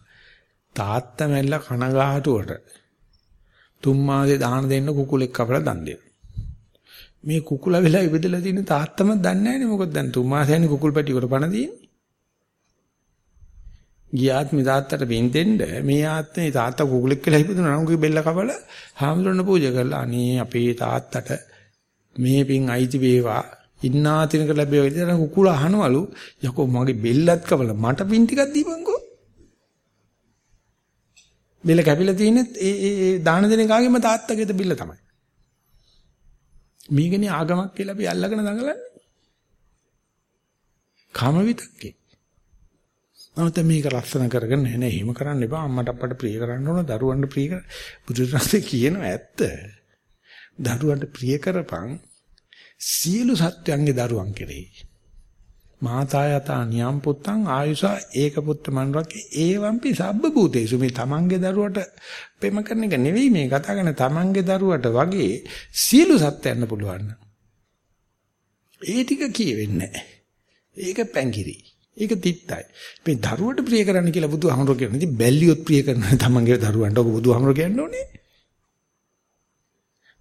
Speaker 1: තාත්තා මැල්ල කනගාටුවට තුන් මාසේ දාන දෙන්න කුකුලෙක් කපලා දන් දෙනවා. මේ කුකුල වෙලා ඉබදලා තියෙන තාත්තම දන්නේ නැහැ නේ මොකද දැන් තුන් මාසයනේ කුකුල් පැටි කොට පණ තියෙන්නේ. ගියාත්මේ තාත්තට පින් දෙන්න මේ ආත්මේ තාත්තා කුකුලෙක් කියලා හිතුණා නම් උගේ බෙල්ල කපලා හාමුදුරන පූජා කරලා අනේ අපේ තාත්තට මේ පින් අයිති වේවා ඉන්නා තිනක ලැබෙව විතර කුකුල අහනවලු යකෝ මගේ බෙල්ලත් කපලා මට පින් ටිකක් දීපන්කෝ බෙල්ල කැපිලා තියෙනෙත් ඒ ඒ දාන දෙන කාගේම තාත්තගේද බිල්ල තමයි. මේකනේ ආගමක් කියලා අපි අල්ලගෙන දඟලන්නේ. කාම විතක්කේ. නමුත් මේක ලස්සන කරගෙන නෑ නෑ එහෙම කරන්න එපා. අම්මට අප්පට ප්‍රිය කරන්න ඕන දරුවන්ට ප්‍රිය කර බුදුරජාණන් කියනවා ඇත්ත. දරුවන්ට ප්‍රිය කරපන් සියලු සත්‍යයන්ගේ දරුවන් කෙරෙහි. මාතා යතා නියම් පුත්තං ආයුසා ඒක පුත්ත මනුරක් ඒවම්පි සබ්බ භූතේසු. මේ තමන්ගේ දරුවට ප්‍රේම කරන එක නෙවෙයි මේ කතා කරන තමන්ගේ දරුවට වගේ සියලු සත්‍යයන්ට පුළුවන්. ඒ ටික කියවෙන්නේ නැහැ. ඒක පැංගිරි. ඒක තිත්තයි. මේ දරුවට ප්‍රිය කරන්න කියලා බුදුහාමුදුරුවෝ කියනවා ඉතින් බැල්ලියොත් ප්‍රිය කරන තමන්ගේ දරුවන්ට ඔක බුදුහාමුදුරුවෝ කියන්න ඕනේ.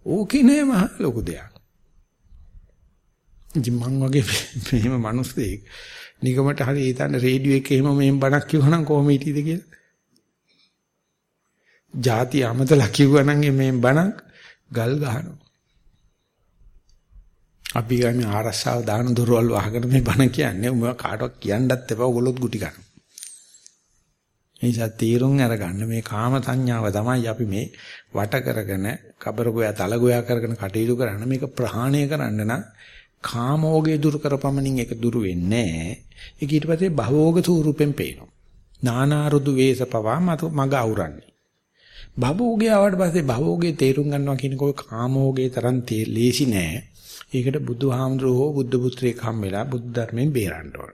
Speaker 1: ඕකේ නෑ මහ ලොකු දෙයක්. ඉතින් මං වගේ මෙහෙම මිනිස්සෙක් නිකමට හරි හිතන්න රේඩියෝ එකේ එහෙම මෙහෙම බණක් කිව්වනම් කොහොම හිටියද කියලා. ಜಾති අමතලා කිව්වනම් මේ බණක් ගල් ගහනවා. අපි ගාමේ ආරස්සාව දාන දොරවල් වහගෙන මේ බණ කියන්නේ මොකක් කාටවත් කියන්නත් එපා ඔයගොල්ලොත් ගුටි ගන්න. එනිසා තීරුම් අරගන්න මේ කාම සංඥාව තමයි අපි මේ වට කරගෙන කබර ගෝයා තල ගෝයා කරගෙන කටයුතු කරන්න මේක ප්‍රහාණය කරන්න නම් කාමෝගේ දුරු කරපමණින් ඒක දුරු වෙන්නේ නැහැ. ඒක ඊට පස්සේ භවෝග ස්වරූපෙන් පේනවා. නානාරුදු වේස පවා මග අවරන්නේ. භවෝගේ ආවට පස්සේ භවෝගේ තේරුම් ගන්නවා කියනකොට කාමෝගේ තරම් ලේසි නෑ. ඒකට බුදුහාමුදුරුවෝ බුද්ධ පුත්‍රයෙක් හම් වෙලා බුද්ධ ධර්මයෙන් බේරන්න ඕන.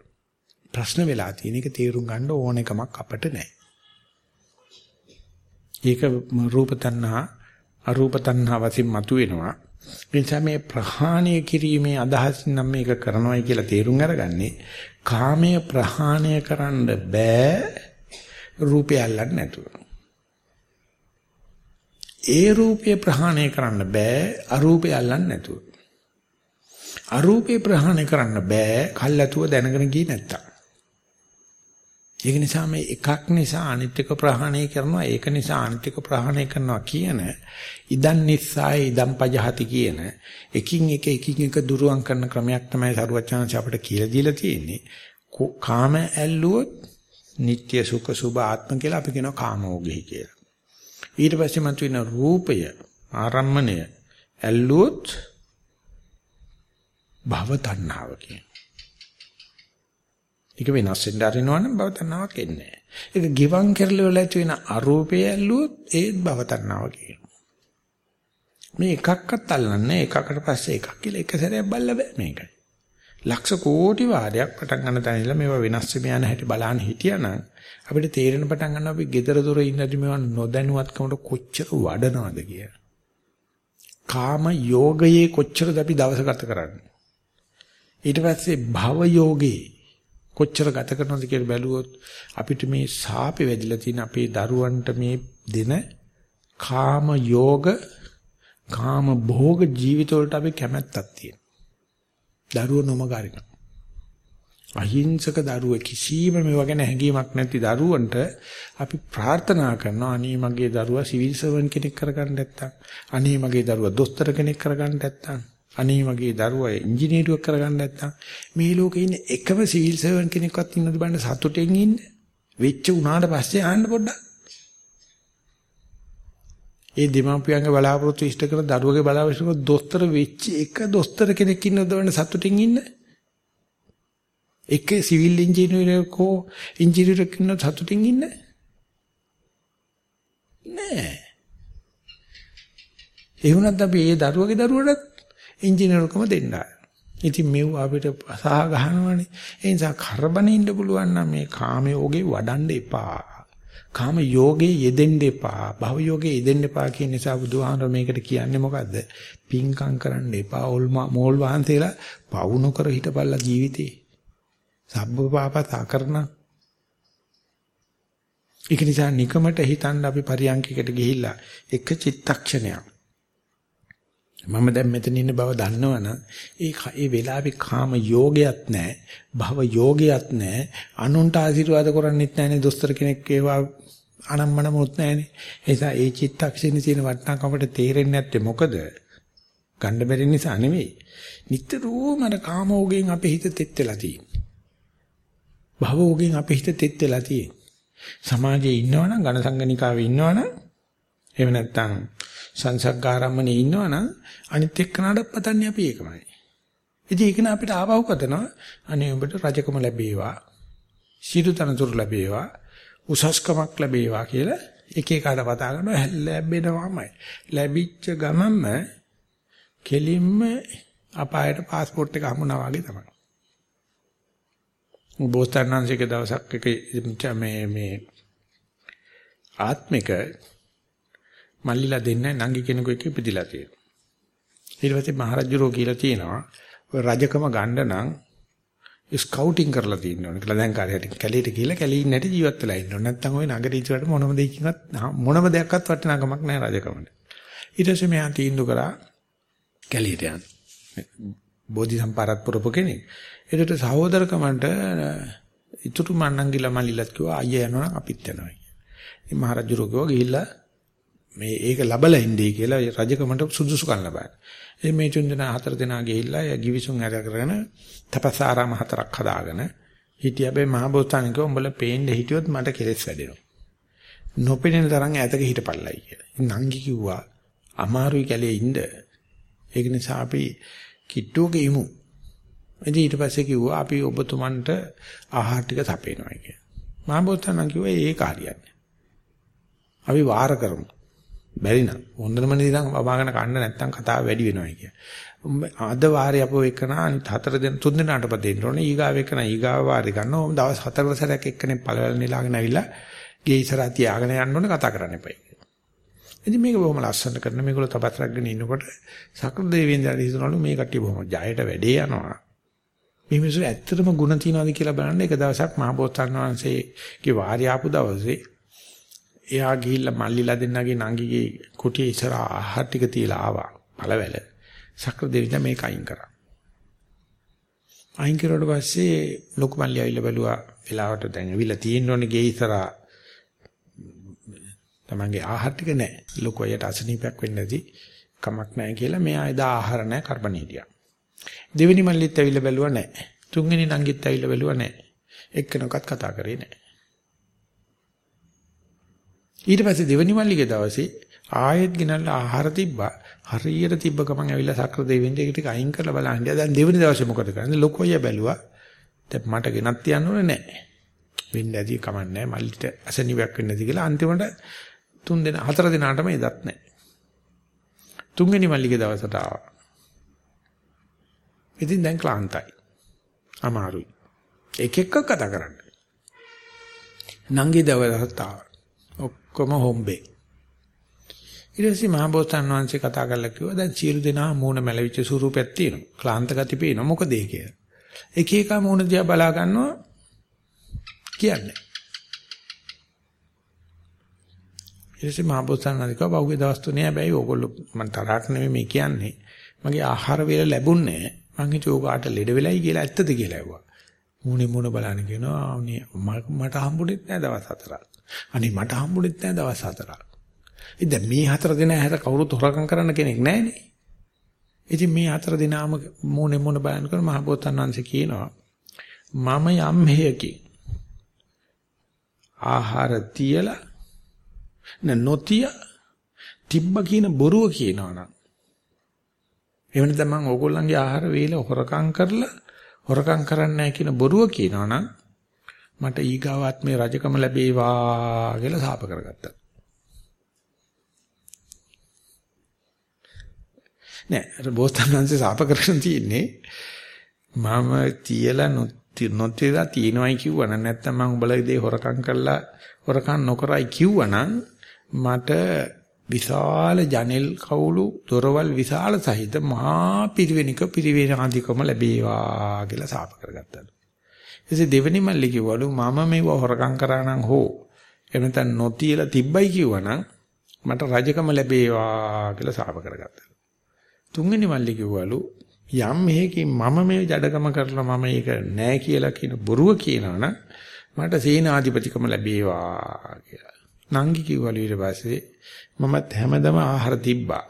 Speaker 1: ප්‍රශ්න වෙලා තියෙන එක තේරුම් ගන්න ඕන එකමක් අපට නැහැ. ඒක රූප තණ්හා අරූප තණ්හා වශයෙන් මතුවෙනවා. නිසා මේ ප්‍රහාණය කිරීමේ අදහසින් නම් මේක කරනවායි කියලා තේරුම් අරගන්නේ කාමයේ ප්‍රහාණය කරන්න බෑ රූපය අල්ලන්න නැතුව. ඒ රූපය ප්‍රහාණය කරන්න බෑ අරූපය අල්ලන්න නැතුව. අරූපේ ප්‍රහාණය කරන්න බෑ කල්ැතුව දැනගෙන ගියේ නැත්තම්. ඒක නිසා මේ එකක් නිසා අනිත්‍යක ප්‍රහාණය කරනවා ඒක නිසා අනිත්‍යක ප්‍රහාණය කරනවා කියන ඉදන් නිස්සාය ඉදන් පජහති කියන එකින් එක එකින් එක දුරුවන් කරන ක්‍රමයක් තමයි සරුවචනංශ අපිට කියලා දීලා තියෙන්නේ. කාම ඇල්ලුවොත් නিত্য සුඛ සුභ ආත්ම කියලා අපි කියනවා කාමෝගෙහි කියලා. ඊට පස්සේ මතුවෙන රූපය ආරම්මණය ඇල්ලුවොත් භව තණ්හාව කියන ඒක වෙනස් වෙන්න අරිනවනම් භව තණ්හාවක් එන්නේ නැහැ. ඒක ගිවන් කරලවල ඇති වෙන අරූපය ඇල්ලුවොත් ඒත් භව තණ්හාව කියනවා. මේ එකක්වත් අල්ලන්නේ එකකට පස්සේ එකක් කියලා එක සැරයක් බල්ල බෑ මේකයි. ලක්ෂ කෝටි වාරයක් පටන් ගන්න තැන ඉඳලා මේවා වෙනස් වෙම යන හැටි බලන්න හිටියානම් අපිට තේරෙන පටන් ගන්නවා අපි gedara dora ඉන්නදී මේවා නොදැනුවත්කමට කොච්චර වඩනවද කියලා. කාම යෝගයේ කොච්චරද අපි දවස ගත කරන්නේ. ඊට පස්සේ භව යෝගේ කොච්චර ගත කරනවද කියලා බැලුවොත් අපිට මේ සාපේ වැදිලා තියෙන අපේ දරුවන්ට මේ දෙන කාම යෝග කාම භෝග ජීවිත වලට අපි කැමැත්තක් තියෙනවා. දරුවෝ නොමගාරින. අහිංසක දරුවෝ කිසිම මේවා ගැන හැඟීමක් නැති දරුවන්ට අපි ප්‍රාර්ථනා කරනවා අනේ මගේ දරුවා සිවිල් සර්වන් කෙනෙක් කරගන්න නැත්තම් අනේ මගේ දරුවා දොස්තර කෙනෙක් කරගන්න නැත්තම් අනේ මගේ දරුවා ඉංජිනේරුවක් කරගන්න නැත්නම් මේ ලෝකේ ඉන්න එකම සිවිල් සර්වන් කෙනෙක්වත් ඉන්නද බලන්න සතුටෙන් ඉන්න. වෙච්ච උනාට පස්සේ ආන්න පොඩ්ඩක්. ඒ දෙමාපියන්ගේ බලාපොරොත්තු ඉෂ්ට කරන දරුවගේ බලාපොරොත්තු කරන දොස්තර වෙච්ච එක දොස්තර කෙනෙක් ඉන්නද බලන්න සතුටින් ඉන්න. එක සිවිල් ඉංජිනේරුවෙකෝ ඉංජිනේරුවෙක් ඉන්න සතුටින් ඉන්න. නෑ. ඒ වුණත් අපි ඒ දරුවගේ දරුවටත් ඉංජිනේරුකම දෙන්න. ඉතින් මෙව අපිට සහ ගහනවනේ. ඒ නිසා කරබනේ ඉන්න පුළුවන් නම් මේ කාමයෝගේ වඩන්න එපා. කාම යෝගේ යෙදෙන්න එපා. භව යෝගේ යෙදෙන්න එපා කියන නිසා බුදුහාමර මේකට කියන්නේ මොකද්ද? පිංකම් කරන්න එපා. මෝල් වහන්සේලා පවු නොකර හිටපල්ලා ජීවිතේ. සබ්බ පාපතා කරන. ඒක නිසා නිකමට හිතන්න අපි පරියන්කයකට ගිහිල්ලා එක චිත්තක්ෂණයක් මම දැන් මෙතන ඉන්න බව දන්නවනම් ඒ ඒ වෙලාවේ කාම යෝගයක් නැහැ භව යෝගයක් නැහැ අනුන්ට ආශිර්වාද කරන්නෙත් නැහැනේ දොස්තර කෙනෙක් ඒවා අනම්මන මොත් නැහැනේ ඒ නිසා ඒ චිත්තක්ෂණේ තියෙන වටිනාකමට තේරෙන්නේ නැත්තේ මොකද? ගන්න බැරි නිසා නෙවෙයි. නිතරම අර කාමෝගයෙන් අපේ හිත තෙත් වෙලා තියෙන්නේ. භවෝගයෙන් අපේ හිත තෙත් වෙලා තියෙන්නේ. සමාජයේ ඉන්නවනම් ඝන සංගණිකාවේ ඉන්නවනම් එහෙම නැත්නම් සංසග්ගාරම්මනේ ඉන්නවනම් අනිත් එක්කනට පතන්නේ අපි ඒකමයි. ඉතින් ඒක න අපිට ආවව කරනවා අනේ උඹට රජකම ලැබේවා. සිටු තනතුරු ලැබේවා. උසස්කමක් ලැබේවා කියලා එක එකට පතා කරනවා ලැබෙනවාමයි. ලැබිච්ච ගමන්ම කෙලින්ම අපායට પાස්පෝර්ට් එක හමුනා වගේ තමයි. බෝස්තරන්න්සේක දවසක් එක මේ මේ ආත්මික මල්ලිලා දෙන්නේ නංගි කෙනෙකු එක්ක ඉපදිලා තියෙනවා. ඊට පස්සේ මහරජුරෝ කියලා තියෙනවා ඔය රජකම ගන්න නම් ස්කවුටින් කරලා තියෙන්න ඕනේ කියලා දැන් කාර්යයට කැලීට ගිහිල්ලා කැලී නැටි ජීවත් වෙලා ඉන්න ඕනේ. නැත්තම් ওই නගරී ඉතිවට මොනම දෙයකින්වත් මොනම දෙයක්වත් වටිනාකමක් නැහැ රජකමට. ඊට පස්සේ මෙයා තීන්දුව කරා කැලීට යන්න. බෝධි සම්පාරත් පුරපු කෙනෙක්. ඒකට සහෝදරකමන්ට ඉතුරු මන්නංගිලා මල්ලිලත් කිව්වා අයියා යනවා අපිත් යනවා. ඉතින් මහරජුරෝ කිව්වා ගිහිල්ලා මේ ඒක ලබලා ඉන්නේ කියලා රජකමට සුදුසුකම් ලබා. ඒ මේ චුන්දනා හතර දෙනා ගිහිල්ලා ය ගිවිසුම් ඇර කරගෙන තපසාරාම හතරක් හදාගෙන හිටිය හැබැයි මහබෝසතාණන් කිව්වා උඹලා පේන්න හිටියොත් මට කෙලස් වැඩෙනවා. නොපෙනෙන තරම් ඈතක හිටපල්ලයි කියලා. නංගි කිව්වා අමාරුයි කැලේ ඉන්න. ඒක නිසා අපි කිට්ටුවක ඉමු. ඉතින් ඊට පස්සේ කිව්වා අපි ඔබතුමන්ට ආහාර ටික සපේනවා කියලා. මහබෝසතාණන් කිව්වා ඒක හරියන්නේ. අපි වාර කරමු. බැරි නම් හොඳම නිදන් වමාගෙන කන්න නැත්තම් කතාව වැඩි වෙනවා කිය. අද වාරේ අපෝ එකන අනිත් හතර දෙන තුන් දෙනාට පදෙන්න ඕනේ. ඊගාව එකන ඊගාව වාරේ ගන්න ඕම් දවස් හතර සැරයක් එක්කනේ පළවැල් නෙලාගෙන ඇවිල්ලා ගේ ඉස්සරහ තියාගෙන යන්න ඕනේ කතා කරන්න එපයි. ඉතින් මේක බොහොම ලස්සන කරන මේගොල්ලෝ තපස් රැගෙන ඉන්නකොට සකල දෙවියන්ට හිතනවලු මේ කට්ටිය බොහොම ජයයට වැඩේ යනවා. මේ මිනිස්සු ඇත්තටම ಗುಣ තියනවාද කියලා බලන්න එක දවසක් මහබෝසතාණන් වහන්සේගේ වාරය ආපු දවසේ එයා ගිහිල්ලා මල්ලිලා දෙන්නගේ නංගිගේ කුටියේ ඉස්සර ආහාර ටික තියලා ආවා. පළවැල. සක්‍ර දෙවියන් මේක අයින් කරා. අයින් කරුවට පස්සේ ලොකු මල්ලි ආවිල්ලා බැලුවා වෙලාවට දැන් ඇවිල්ලා තියෙන්න ඕනේ ගේ ඉස්සර තමන්ගේ ආහාර ටික නැහැ. ලොකු අයට අසනීපයක් වෙන්නේ නැති කමක් නැහැ කියලා මෙයා එදා ආහාර නැහැ කරබනීටියා. දෙවෙනි මල්ලිත් ඇවිල්ලා බැලුවා නැහැ. තුන්වෙනි නංගිත් ඇවිල්ලා බැලුවා නැහැ. එක්කෙනෙක්වත් කතා කරේ නැහැ. ඊට පස්සේ දෙවනි මල්ලිගේ දවසේ ආයෙත් ගෙනල්ලා ආහාර තිබ්බා. හරියට තිබ්බ ගමන් ඇවිල්ලා සක්‍ර දෙවියන්ට ඒක ටික අයින් කරලා බලන්න. දැන් දෙවනි දවසේ මොකද කරන්නේ? ලොකෝය බැලුවා. දැන් මට ගෙනත් තියන්න ඕනේ නැහැ. වෙන්න ඇති කමක් නැහැ. මල්ලිට අසනීපයක් වෙන්නේ නැති කියලා අන්තිමට තුන් දෙනා හතර දෙනාටම එදත් නැහැ. තුන්වෙනි මල්ලිගේ දවසට ආවා. ඉතින් දැන් ක්ලාන්තයි. අමාරුයි. එක එක කතා කරන්න. නංගි දවසට ආවා. ඔක්කොම හොම්බේ. ඊට පස්සේ මහබෝසතාණන් වහන්සේ කතා කරලා කිව්වා දැන් සියලු දෙනා මූණ මැලවිච්ච ස්වරූපයක් තියෙනවා. ක්ලාන්ත ගති පේනවා. මොකද ඒ කියලා. එක එක මූණ දිහා බලා ගන්නවා කියන්නේ. ඊට පස්සේ මහබෝසතාණන් වහන්සේ කිව්වා බහුවේ දවස් තුනේ හැබැයි ඕගොල්ලෝ මම තරහට නෙමෙයි මේ කියන්නේ. මගේ ආහාර වේල ලැබුණේ මං හිතුව ඔකාට ලෙඩ වෙලයි කියලා ඇත්තද කියලා ඇහුවා. මූණේ මූණ බලන්න කියනවා මට හම්බුනේ නැහැ දවස් හතරක්. අනේ මට හම්බුනෙත් නැහැ දවස් හතරක්. ඉතින් මේ හතර දින හැර කවුරුත් හොරකම් කරන්න කෙනෙක් නැහැනේ. ඉතින් මේ හතර දිනාම මොනේ මොන බයන් කරන මහ බෝතන් වංශ කියනවා මම යම් හේයකින් ආහාර තියලා නොතිය තිබ්බ කියන බොරුව කියනවනම් එහෙම නැත්නම් මම ඕගොල්ලන්ගේ ආහාර වේල හොරකම් කරලා හොරකම් කරන්නේ නැහැ කියන බොරුව කියනවනම් මට ඊගාවත් මේ රජකම ලැබේවා කියලා සාප කරගත්තා. නෑ අර බෝසතාණන්සේ සාප කරගෙන තියෙන්නේ මම තියලා නොතියලා තියනවායි කිව්වනම් නැත්තම් මම උඹලගේ දේ හොරකම් කරලා හොරකම් නොකරයි කිව්වනම් මට විශාල ජනෙල් කවුළු දොරවල් විශාල සහිත මහා පිරිවෙනික පිරිවෙනාදිකම ලැබේවා කියලා සාප කරගත්තා. එසේ දෙවෙනි මල්ලි කිව්වලු මම මේව හොරකම් කරා නම් හෝ එහෙම නැත්නම් නොතියලා තිබ්බයි කිව්වනම් මට රජකම ලැබේවා කියලා සාප කරගත්තා. තුන්වෙනි මල්ලි කිව්වලු යම් මෙහෙකින් මම මේ ජඩකම කරලා මම ඒක නෑ කියලා කියන බොරුව කියනවනම් මට සේනාධිපතිකම ලැබේවා කියලා. නංගි කිව්වලු ඊට පස්සේ මමත් හැමදම ආහාර තිබ්බා.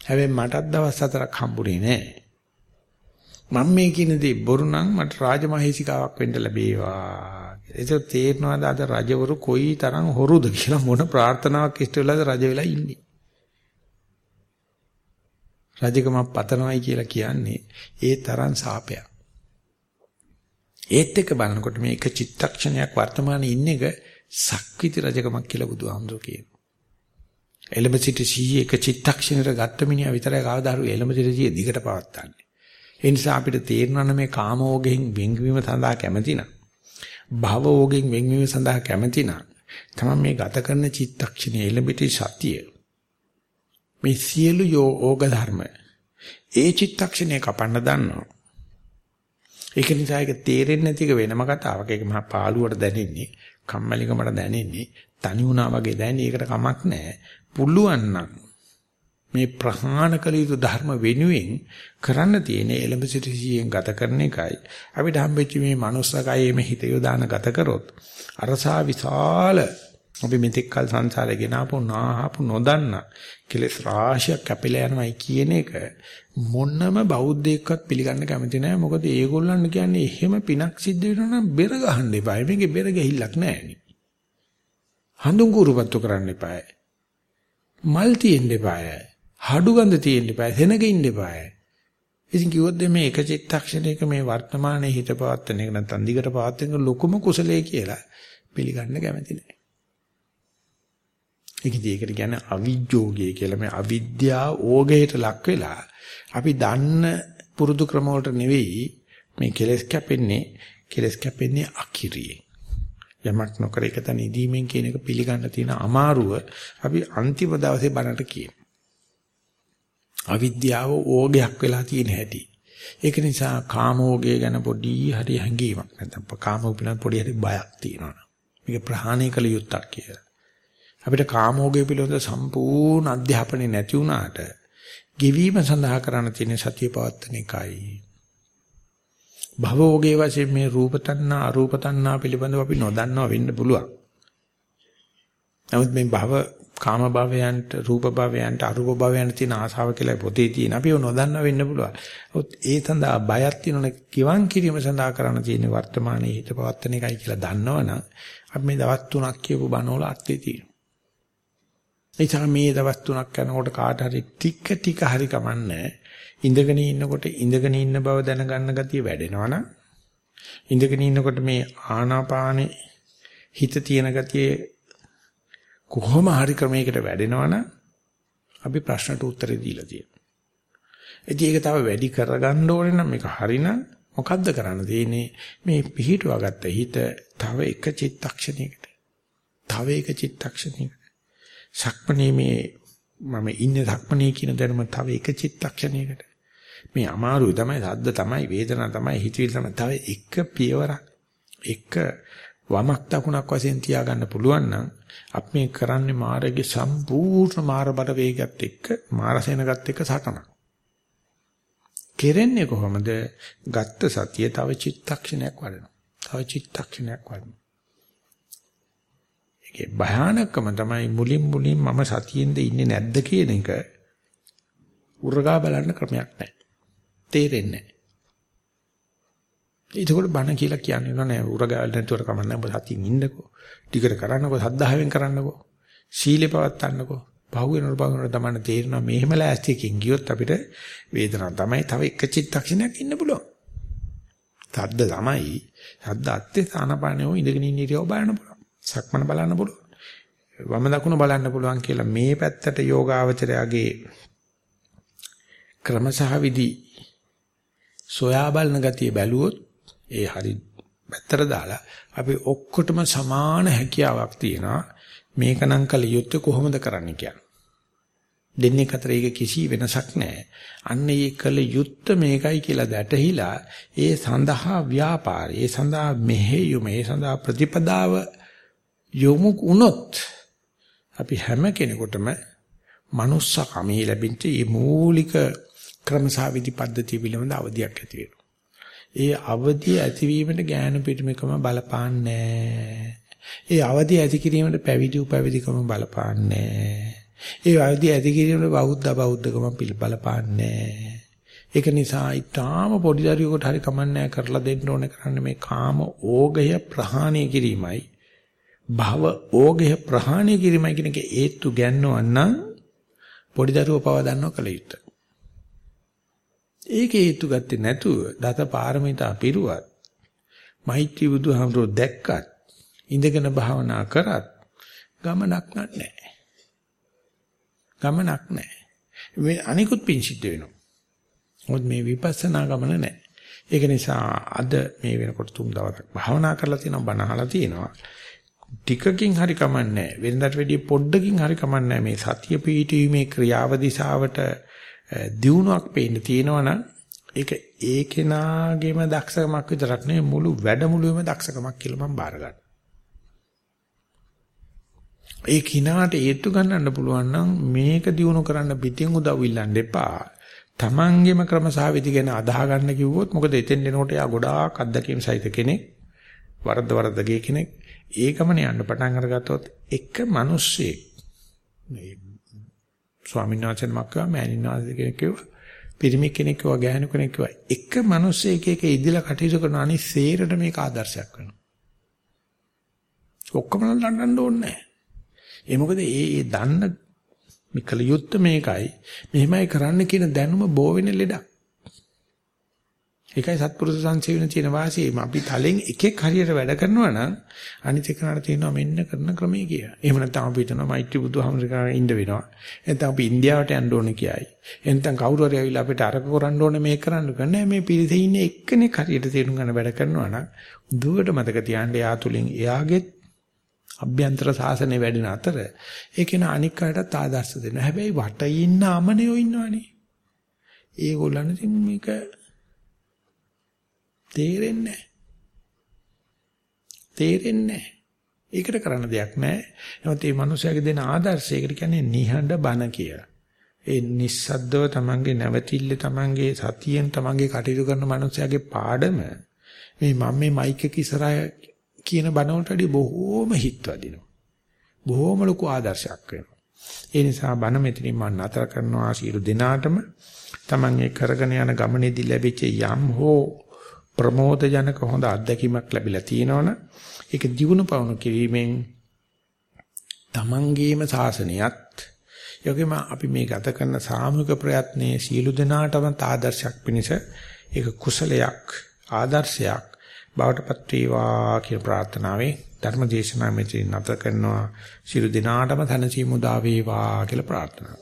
Speaker 1: හැබැයි මටත් දවස් හතරක් හම්බුනේ නෑ. මම මේ කියන දේ බොරු නම් මට රාජමහේසිකාවක් වෙන්න ලැබේවා. ඒක තේරෙනවද අද රජවරු කොයි තරම් හොරුද කියලා මොන ප්‍රාර්ථනාවක් ඉෂ්ට වෙලාද රජ වෙලා ඉන්නේ. රජකම පතනවයි කියලා කියන්නේ ඒ තරම් සාපයක්. ඒත් එක බලනකොට මේ එක චිත්තක්ෂණයක් වර්තමානයේ ඉන්න එක සක්විති රජකමක් කියලා බුදුහාමුදුරුවෝ කියනවා. එළඹ සිට සීයේ එක චිත්තක්ෂණයකට ගත්ත මිනිහා විතරයි කවදාහරු එළඹ සිට සීයේ දිගට පවත්න්නේ. ඒ නිසා අපිට තේරෙනවා මේ කාමෝගෙන් වෙන්වීම සඳහා කැමති නම් භවෝගෙන් වෙන්වීම සඳහා කැමති නම් තමයි මේ ගත කරන චිත්තක්ෂණයේ එළඹිටි සතිය. මේ සියලු යෝග ධර්ම ඒ චිත්තක්ෂණය කපන්න දන්නවා. ඒක නිසා ඒක තේරෙන්නේ නැති එක වෙනම කතාවක්. ඒක මහා පාළුවට දැනෙන්නේ, කම්මැලිකමට දැනෙන්නේ, තනි වුණා වගේ දැනෙන්නේ. ඒකට කමක් නැහැ. පුළුවන් නම් මේ ප්‍රහාණ කළ යුතු ධර්ම වෙනුවෙන් කරන්න තියෙන එලඹ සිටියෙන් ගත කරන එකයි. අපිට හම්බෙච්ච මේ manussකයේ මේ හිත යොදාන ගත කරොත් අරසා විශාල අපි මෙතෙක් කල සංසාරේ ගෙනාපු නාහපු නොදන්න කෙලෙස් රාශියක් කැපිලා යනවායි කියන එක මොන්නම බෞද්ධයෙක්වත් පිළිගන්න කැමති නැහැ මොකද ඒගොල්ලන් කියන්නේ එහෙම පිනක් සිද්ධ වෙනවා නම් බෙර ගහන්න එපා මේකේ බෙර ගහිල්ලක් නැහැ නේ. හඳුන් කුරුපත්තු කරන්න එපා මල් තියෙන්න එපා හඩු ගඳ තියෙන්න එපා සෙනග ඉන්න එපා ඉතින් කිව්වොත් මේ එක චිත්තක්ෂණයක මේ වර්තමානයේ හිත පවත්තන එක නැත්නම් දිගට පවත්තන ලොකුම කුසලයේ කියලා පිළිගන්න කැමති නැහැ ඒකදී ඒකට කියන්නේ අවිජ්ජෝගය කියලා. මේ අවිද්‍යාව ඕගයට ලක් වෙලා අපි දන්න පුරුදු ක්‍රම වලට නෙවෙයි මේ කෙලස් කැපෙන්නේ කෙලස් කැපෙන්නේ අකිරියෙන්. යමක් නොකර එක තැන ඉදීමෙන් කියන එක පිළිගන්න තියෙන අමාරුව අපි අන්තිම දවසේ බණට කියන අවිද්‍යාව ඕගයක් වෙලා තියෙන හැටි ඒක නිසා කාමෝගය ගැන පොඩි හරි හැඟීමක් නැත්නම් කාමෝග පිළිබඳ පොඩි හරි බයක් තියෙනවා මේක ප්‍රහාණය කළ යුත්තක් කියලා අපිට කාමෝගය පිළිබඳ සම්පූර්ණ අධ්‍යාපනය නැති වුණාට ගෙවීම සඳහා කරන්න තියෙන සතිය පවත්තන එකයි. භවෝගේ වශයෙන් මේ රූප තණ්හා අරූප තණ්හා පිළිබඳව අපි නොදන්නවා වෙන්න පුළුවන්. නමුත් මේ භව කාම භවයන්ට රූප භවයන්ට අරූප භවයන්ට තියෙන ආසාව කියලා පොතේ තියෙන අපි නොදන්නා වෙන්න පුළුවන්. ඒ සඳහා බයක් තියෙනවනේ කිවන් කිරීම සඳහා කරන්න තියෙන වර්තමානයේ හිත පවත්තන එකයි කියලා දන්නවනම් අපි මේ දවස් තුනක් කියපු බණවල අර්ථය තියෙනවා. නිසා මේ දවස් තුනක් යනකොට කාට හරි ටික ටික හරි කමන්නේ ඉඳගෙන ඉන්නකොට ඉඳගෙන ඉන්න බව දැනගන්න ගතිය වැඩෙනවනම් ඉඳගෙන ඉන්නකොට මේ ආනාපානේ හිත තියෙන ගතිය කොහොම හරි ක්‍රමයකට වැඩෙනවනම් අපි ප්‍රශ්නට උත්තර දීලා තියෙනවා. ඉතින් ඒක තව වැඩි කරගන්න ඕනේ නම් මේක හරිනම් මොකද්ද කරන්න තියෙන්නේ? මේ පිහිටුවාගත්ත හිත තව එක චිත්තක්ෂණයකට තව එක චිත්තක්ෂණයකට. සක්මණේ මේ මම ඉන්නේ සක්මණේ කියන දැනුම තව එක චිත්තක්ෂණයකට. මේ අමාරුයි තමයි සද්ද තමයි වේදනා තමයි හිතවිලි තමයි තව එක පියවරක් එක වමක් දකුණක් වශයෙන් තියාගන්න පුළුවන් නම් අපි මේ කරන්නේ මාර්ගයේ සම්පූර්ණ මාරබර වේගයත් එක්ක මාරසේනගත් එක්ක සටනක්. කෙරෙන්නේ කොහොමද? ගත්ත සතිය තව චිත්තක්ෂණයක් වඩනවා. තව චිත්තක්ෂණයක් වඩනවා. ඒකේ භයානකම තමයි මුලින් මුලින් මම සතියෙන්ද ඉන්නේ නැද්ද කියන එක උරගා බලන්න ක්‍රමයක් නැහැ. තේරෙන්නේ නැහැ. ඒකෝට බණ කියලා කියන්නේ නෑ උරගා නැතුවට කමන්නේ ඔබ සතියින් ඉන්නකෝ. ටිකට කරන්නකෝ සද්ධාවෙන් කරන්නකෝ. සීලේ පවත්තන්නකෝ. පහු වෙනකොට පහු වෙනකොට තමයි තේරෙනවා මෙහෙම ලෑස්තියකින් ගියොත් අපිට වේදනාවක් තමයි තව එක චිත්තක්ෂණයක් ඉන්න පුළුවන්. සද්ද තමයි. සද්ද අත්තේ සානපානේ ඉඳගෙන ඉන්න ඉරියව බලන්න පුළුවන්. සක්මන බලන්න පුළුවන්. වම දකුණ බලන්න පුළුවන් කියලා මේ පැත්තට යෝගාවචරයාගේ ක්‍රමසහ විදි සොයා බලන ගතිය බැලුවොත් ඒ හරි පැත්තට දාලා අපි ඔක්කොටම සමාන හැකියාවක් තියෙනවා. මේක නම් කල යුත්තේ කොහොමද කරන්න කියන්නේ? දෙන්නේ අතර ඒක කිසි වෙනසක් නැහැ. අන්න ඒ කල යුත්ත මේකයි කියලා දැටහිලා ඒ සඳහා ව්‍යාපාරය ඒ සඳහා මෙහෙයුම ඒ සඳහා ප්‍රතිපදාව යොමු වුණොත් අපි හැම කෙනෙකුටම manussකමේ ලැබෙච්ච මේ මූලික ක්‍රමසාවිදි පද්ධතිය පිළිබඳ අවධියක් ඇති වෙනවා. ඒ අවධිය ඇතිවීමට ඥාන පිටමකම බලපාන්නේ ඒ අවධිය ඇති කිරීමට පැවිදි උපැවිදිකම බලපාන්නේ ඒ අවධිය ඇති කිරීමට බෞද්ධ බෞද්ධකම පිළ බලපාන්නේ ඒක නිසා ඊටාම පොඩි දරුවෙකුට හරි කමන්නේ කරලා දෙන්න ඕනේ කරන්නේ මේ කාම ඕගය ප්‍රහාණය කිරීමයි. භව ඕගය ප්‍රහාණය කිරීමයි කියන එක ඒත්තු ගන්නවන්නම් පොඩි දරුවෝ පව දන්නව කල යුත්තේ. ඒක හේතු ගත්තේ නැතුව දත පාරමිතා පිරුවත් මෛත්‍රී බුදුහාමුදුරුවෝ දැක්කත් ඉඳගෙන භාවනා කරත් ගමනක් නැහැ. ගමනක් නැහැ. මේ අනිකුත් පින් සිද්ධ වෙනවා. මොකද මේ විපස්සනා ගමන නැහැ. ඒක නිසා අද මේ වෙනකොට තුන් දවසක් භාවනා කරලා තියෙනවා බණ අහලා තියෙනවා. ටිකකින් හරි කමන්නේ වෙනදාට වැඩිය පොඩ්ඩකින් හරි කමන්නේ මේ සතිය පිහිටීමේ ක්‍රියාව දිශාවට දියුණුවක් පේන්න තියෙනවනම් ඒක ඒ කෙනාගේම දක්ෂකමක් විතරක් නෙවෙයි මුළු වැඩමුළුවේම දක්ෂකමක් කියලා මම බාර ගන්නවා. ඒ කිනාට හේතු ගන්නන්න පුළුවන් නම් මේක දිනු කරන්න පිටින් උදව් ඉල්ලන්න එපා. Tamangeම ක්‍රමසාවිදි ගැන අදාහ ගන්න කිව්වොත් මොකද එතෙන් එනකොට යා ගොඩාක් අත්දැකීම් සහිත කෙනෙක්. වරද්ද වරද්දගේ කෙනෙක්. ඒකමනේ යන්න පටන් අරගත්තොත් එක මිනිස්සෙක් මේ ස්වාමීන් වහන්සේ නමක් කිව්වා මෑණින් වහන්සේ කෙනෙක් කිව්වා පිරිමි කෙනෙක් කිව්වා ගෑනු කෙනෙක් කිව්වා එක මිනිස්සෙක් එක ඉදිලා කටයුතු කරන අනිත් සේරට මේක ආදර්ශයක් වෙනවා. ඔක්කොම ලඬන්න ඕනේ නැහැ. ඒ මොකද ඒ ඒ දන්න මිකල යුත්ත මේකයි. මෙහෙමයි කරන්න කියන දැනුම බෝ වෙන ලෙඩක්. ඒකයි සත්පුරුෂ සංසේවන තියෙන වාසිය. අපි තලෙන් එකෙක් හරියට වැඩ කරනවා නම් අනිත් එකනට තියෙනවා මෙන්න කරන ක්‍රමයේ කියලා. එහෙම නැත්නම් අපි හිතනවා මෛත්‍රී බුදුහාමුදුරේ ඉන්න වෙනවා. නැත්නම් අපි ඉන්දියාවට යන්න ඕනේ කියයි. එතෙන් කවුරු හරි ඇවිල්ලා අපිට අරක කරන්න ඕනේ මේක කරන්න කරන්නේ මේ පිරිසේ ඉන්නේ එක්කෙනෙක් හරියට තේරුම් ගන්න වැඩ කරනවා නම් දුවට මතක තියාගන්න එයා තුලින් එයාගේ අභ්‍යන්තර සාසනය වැඩෙන අතර ඒකේන අනික් අයටත් ආදර්ශ දෙනවා. හැබැයි වට ඉන්න අමනියෝ ඉන්නවනේ. ඒගොල්ලන් ඉතින් මේක තේරෙන්නේ නැහැ. තේරෙන්නේ නැහැ. ඒකට කරන්න දෙයක් නැහැ. නමුත් මේ මිනිස්යාගේ දෙන ආදර්ශයකට කියන්නේ නිහඬ බණ කියලා. ඒ නිස්සද්දව තමන්ගේ නැවතිල්ල තමන්ගේ සතියෙන් තමන්ගේ කටයුතු කරන මිනිස්යාගේ පාඩම මේ මම මේ මයික් එක ඉස්සරහා කියන බණ වලට වඩා බොහෝම හිත් වදිනවා. බොහෝම ලොකු ආදර්ශයක් වෙනවා. ඒ නිසා බණ මෙතනින් මම නතර කරනවා සියලු දෙනාටම තමන් ඒ කරගෙන යන ගමනේදී ලැබිච්ච යම් හෝ ප්‍රමෝදජනක හොඳ අත්දැකීමක් ලැබිලා තියෙනවනේ ඒක දිනු පවණු කිරීමෙන් තමන්ගේම සාසනියත් යෝගෙම අපි මේ ගත කරන සාමූහික ප්‍රයත්නයේ සියලු දෙනාටම ආදර්ශයක් පිණිස ඒක කුසලයක් ආදර්ශයක් බවටපත් වේවා කියන ප්‍රාර්ථනාවෙන් ධර්ම දේශනාව මෙතන නැත කරනවා. සියලු දෙනාටම තනසි මුදා වේවා කියලා ප්‍රාර්ථනා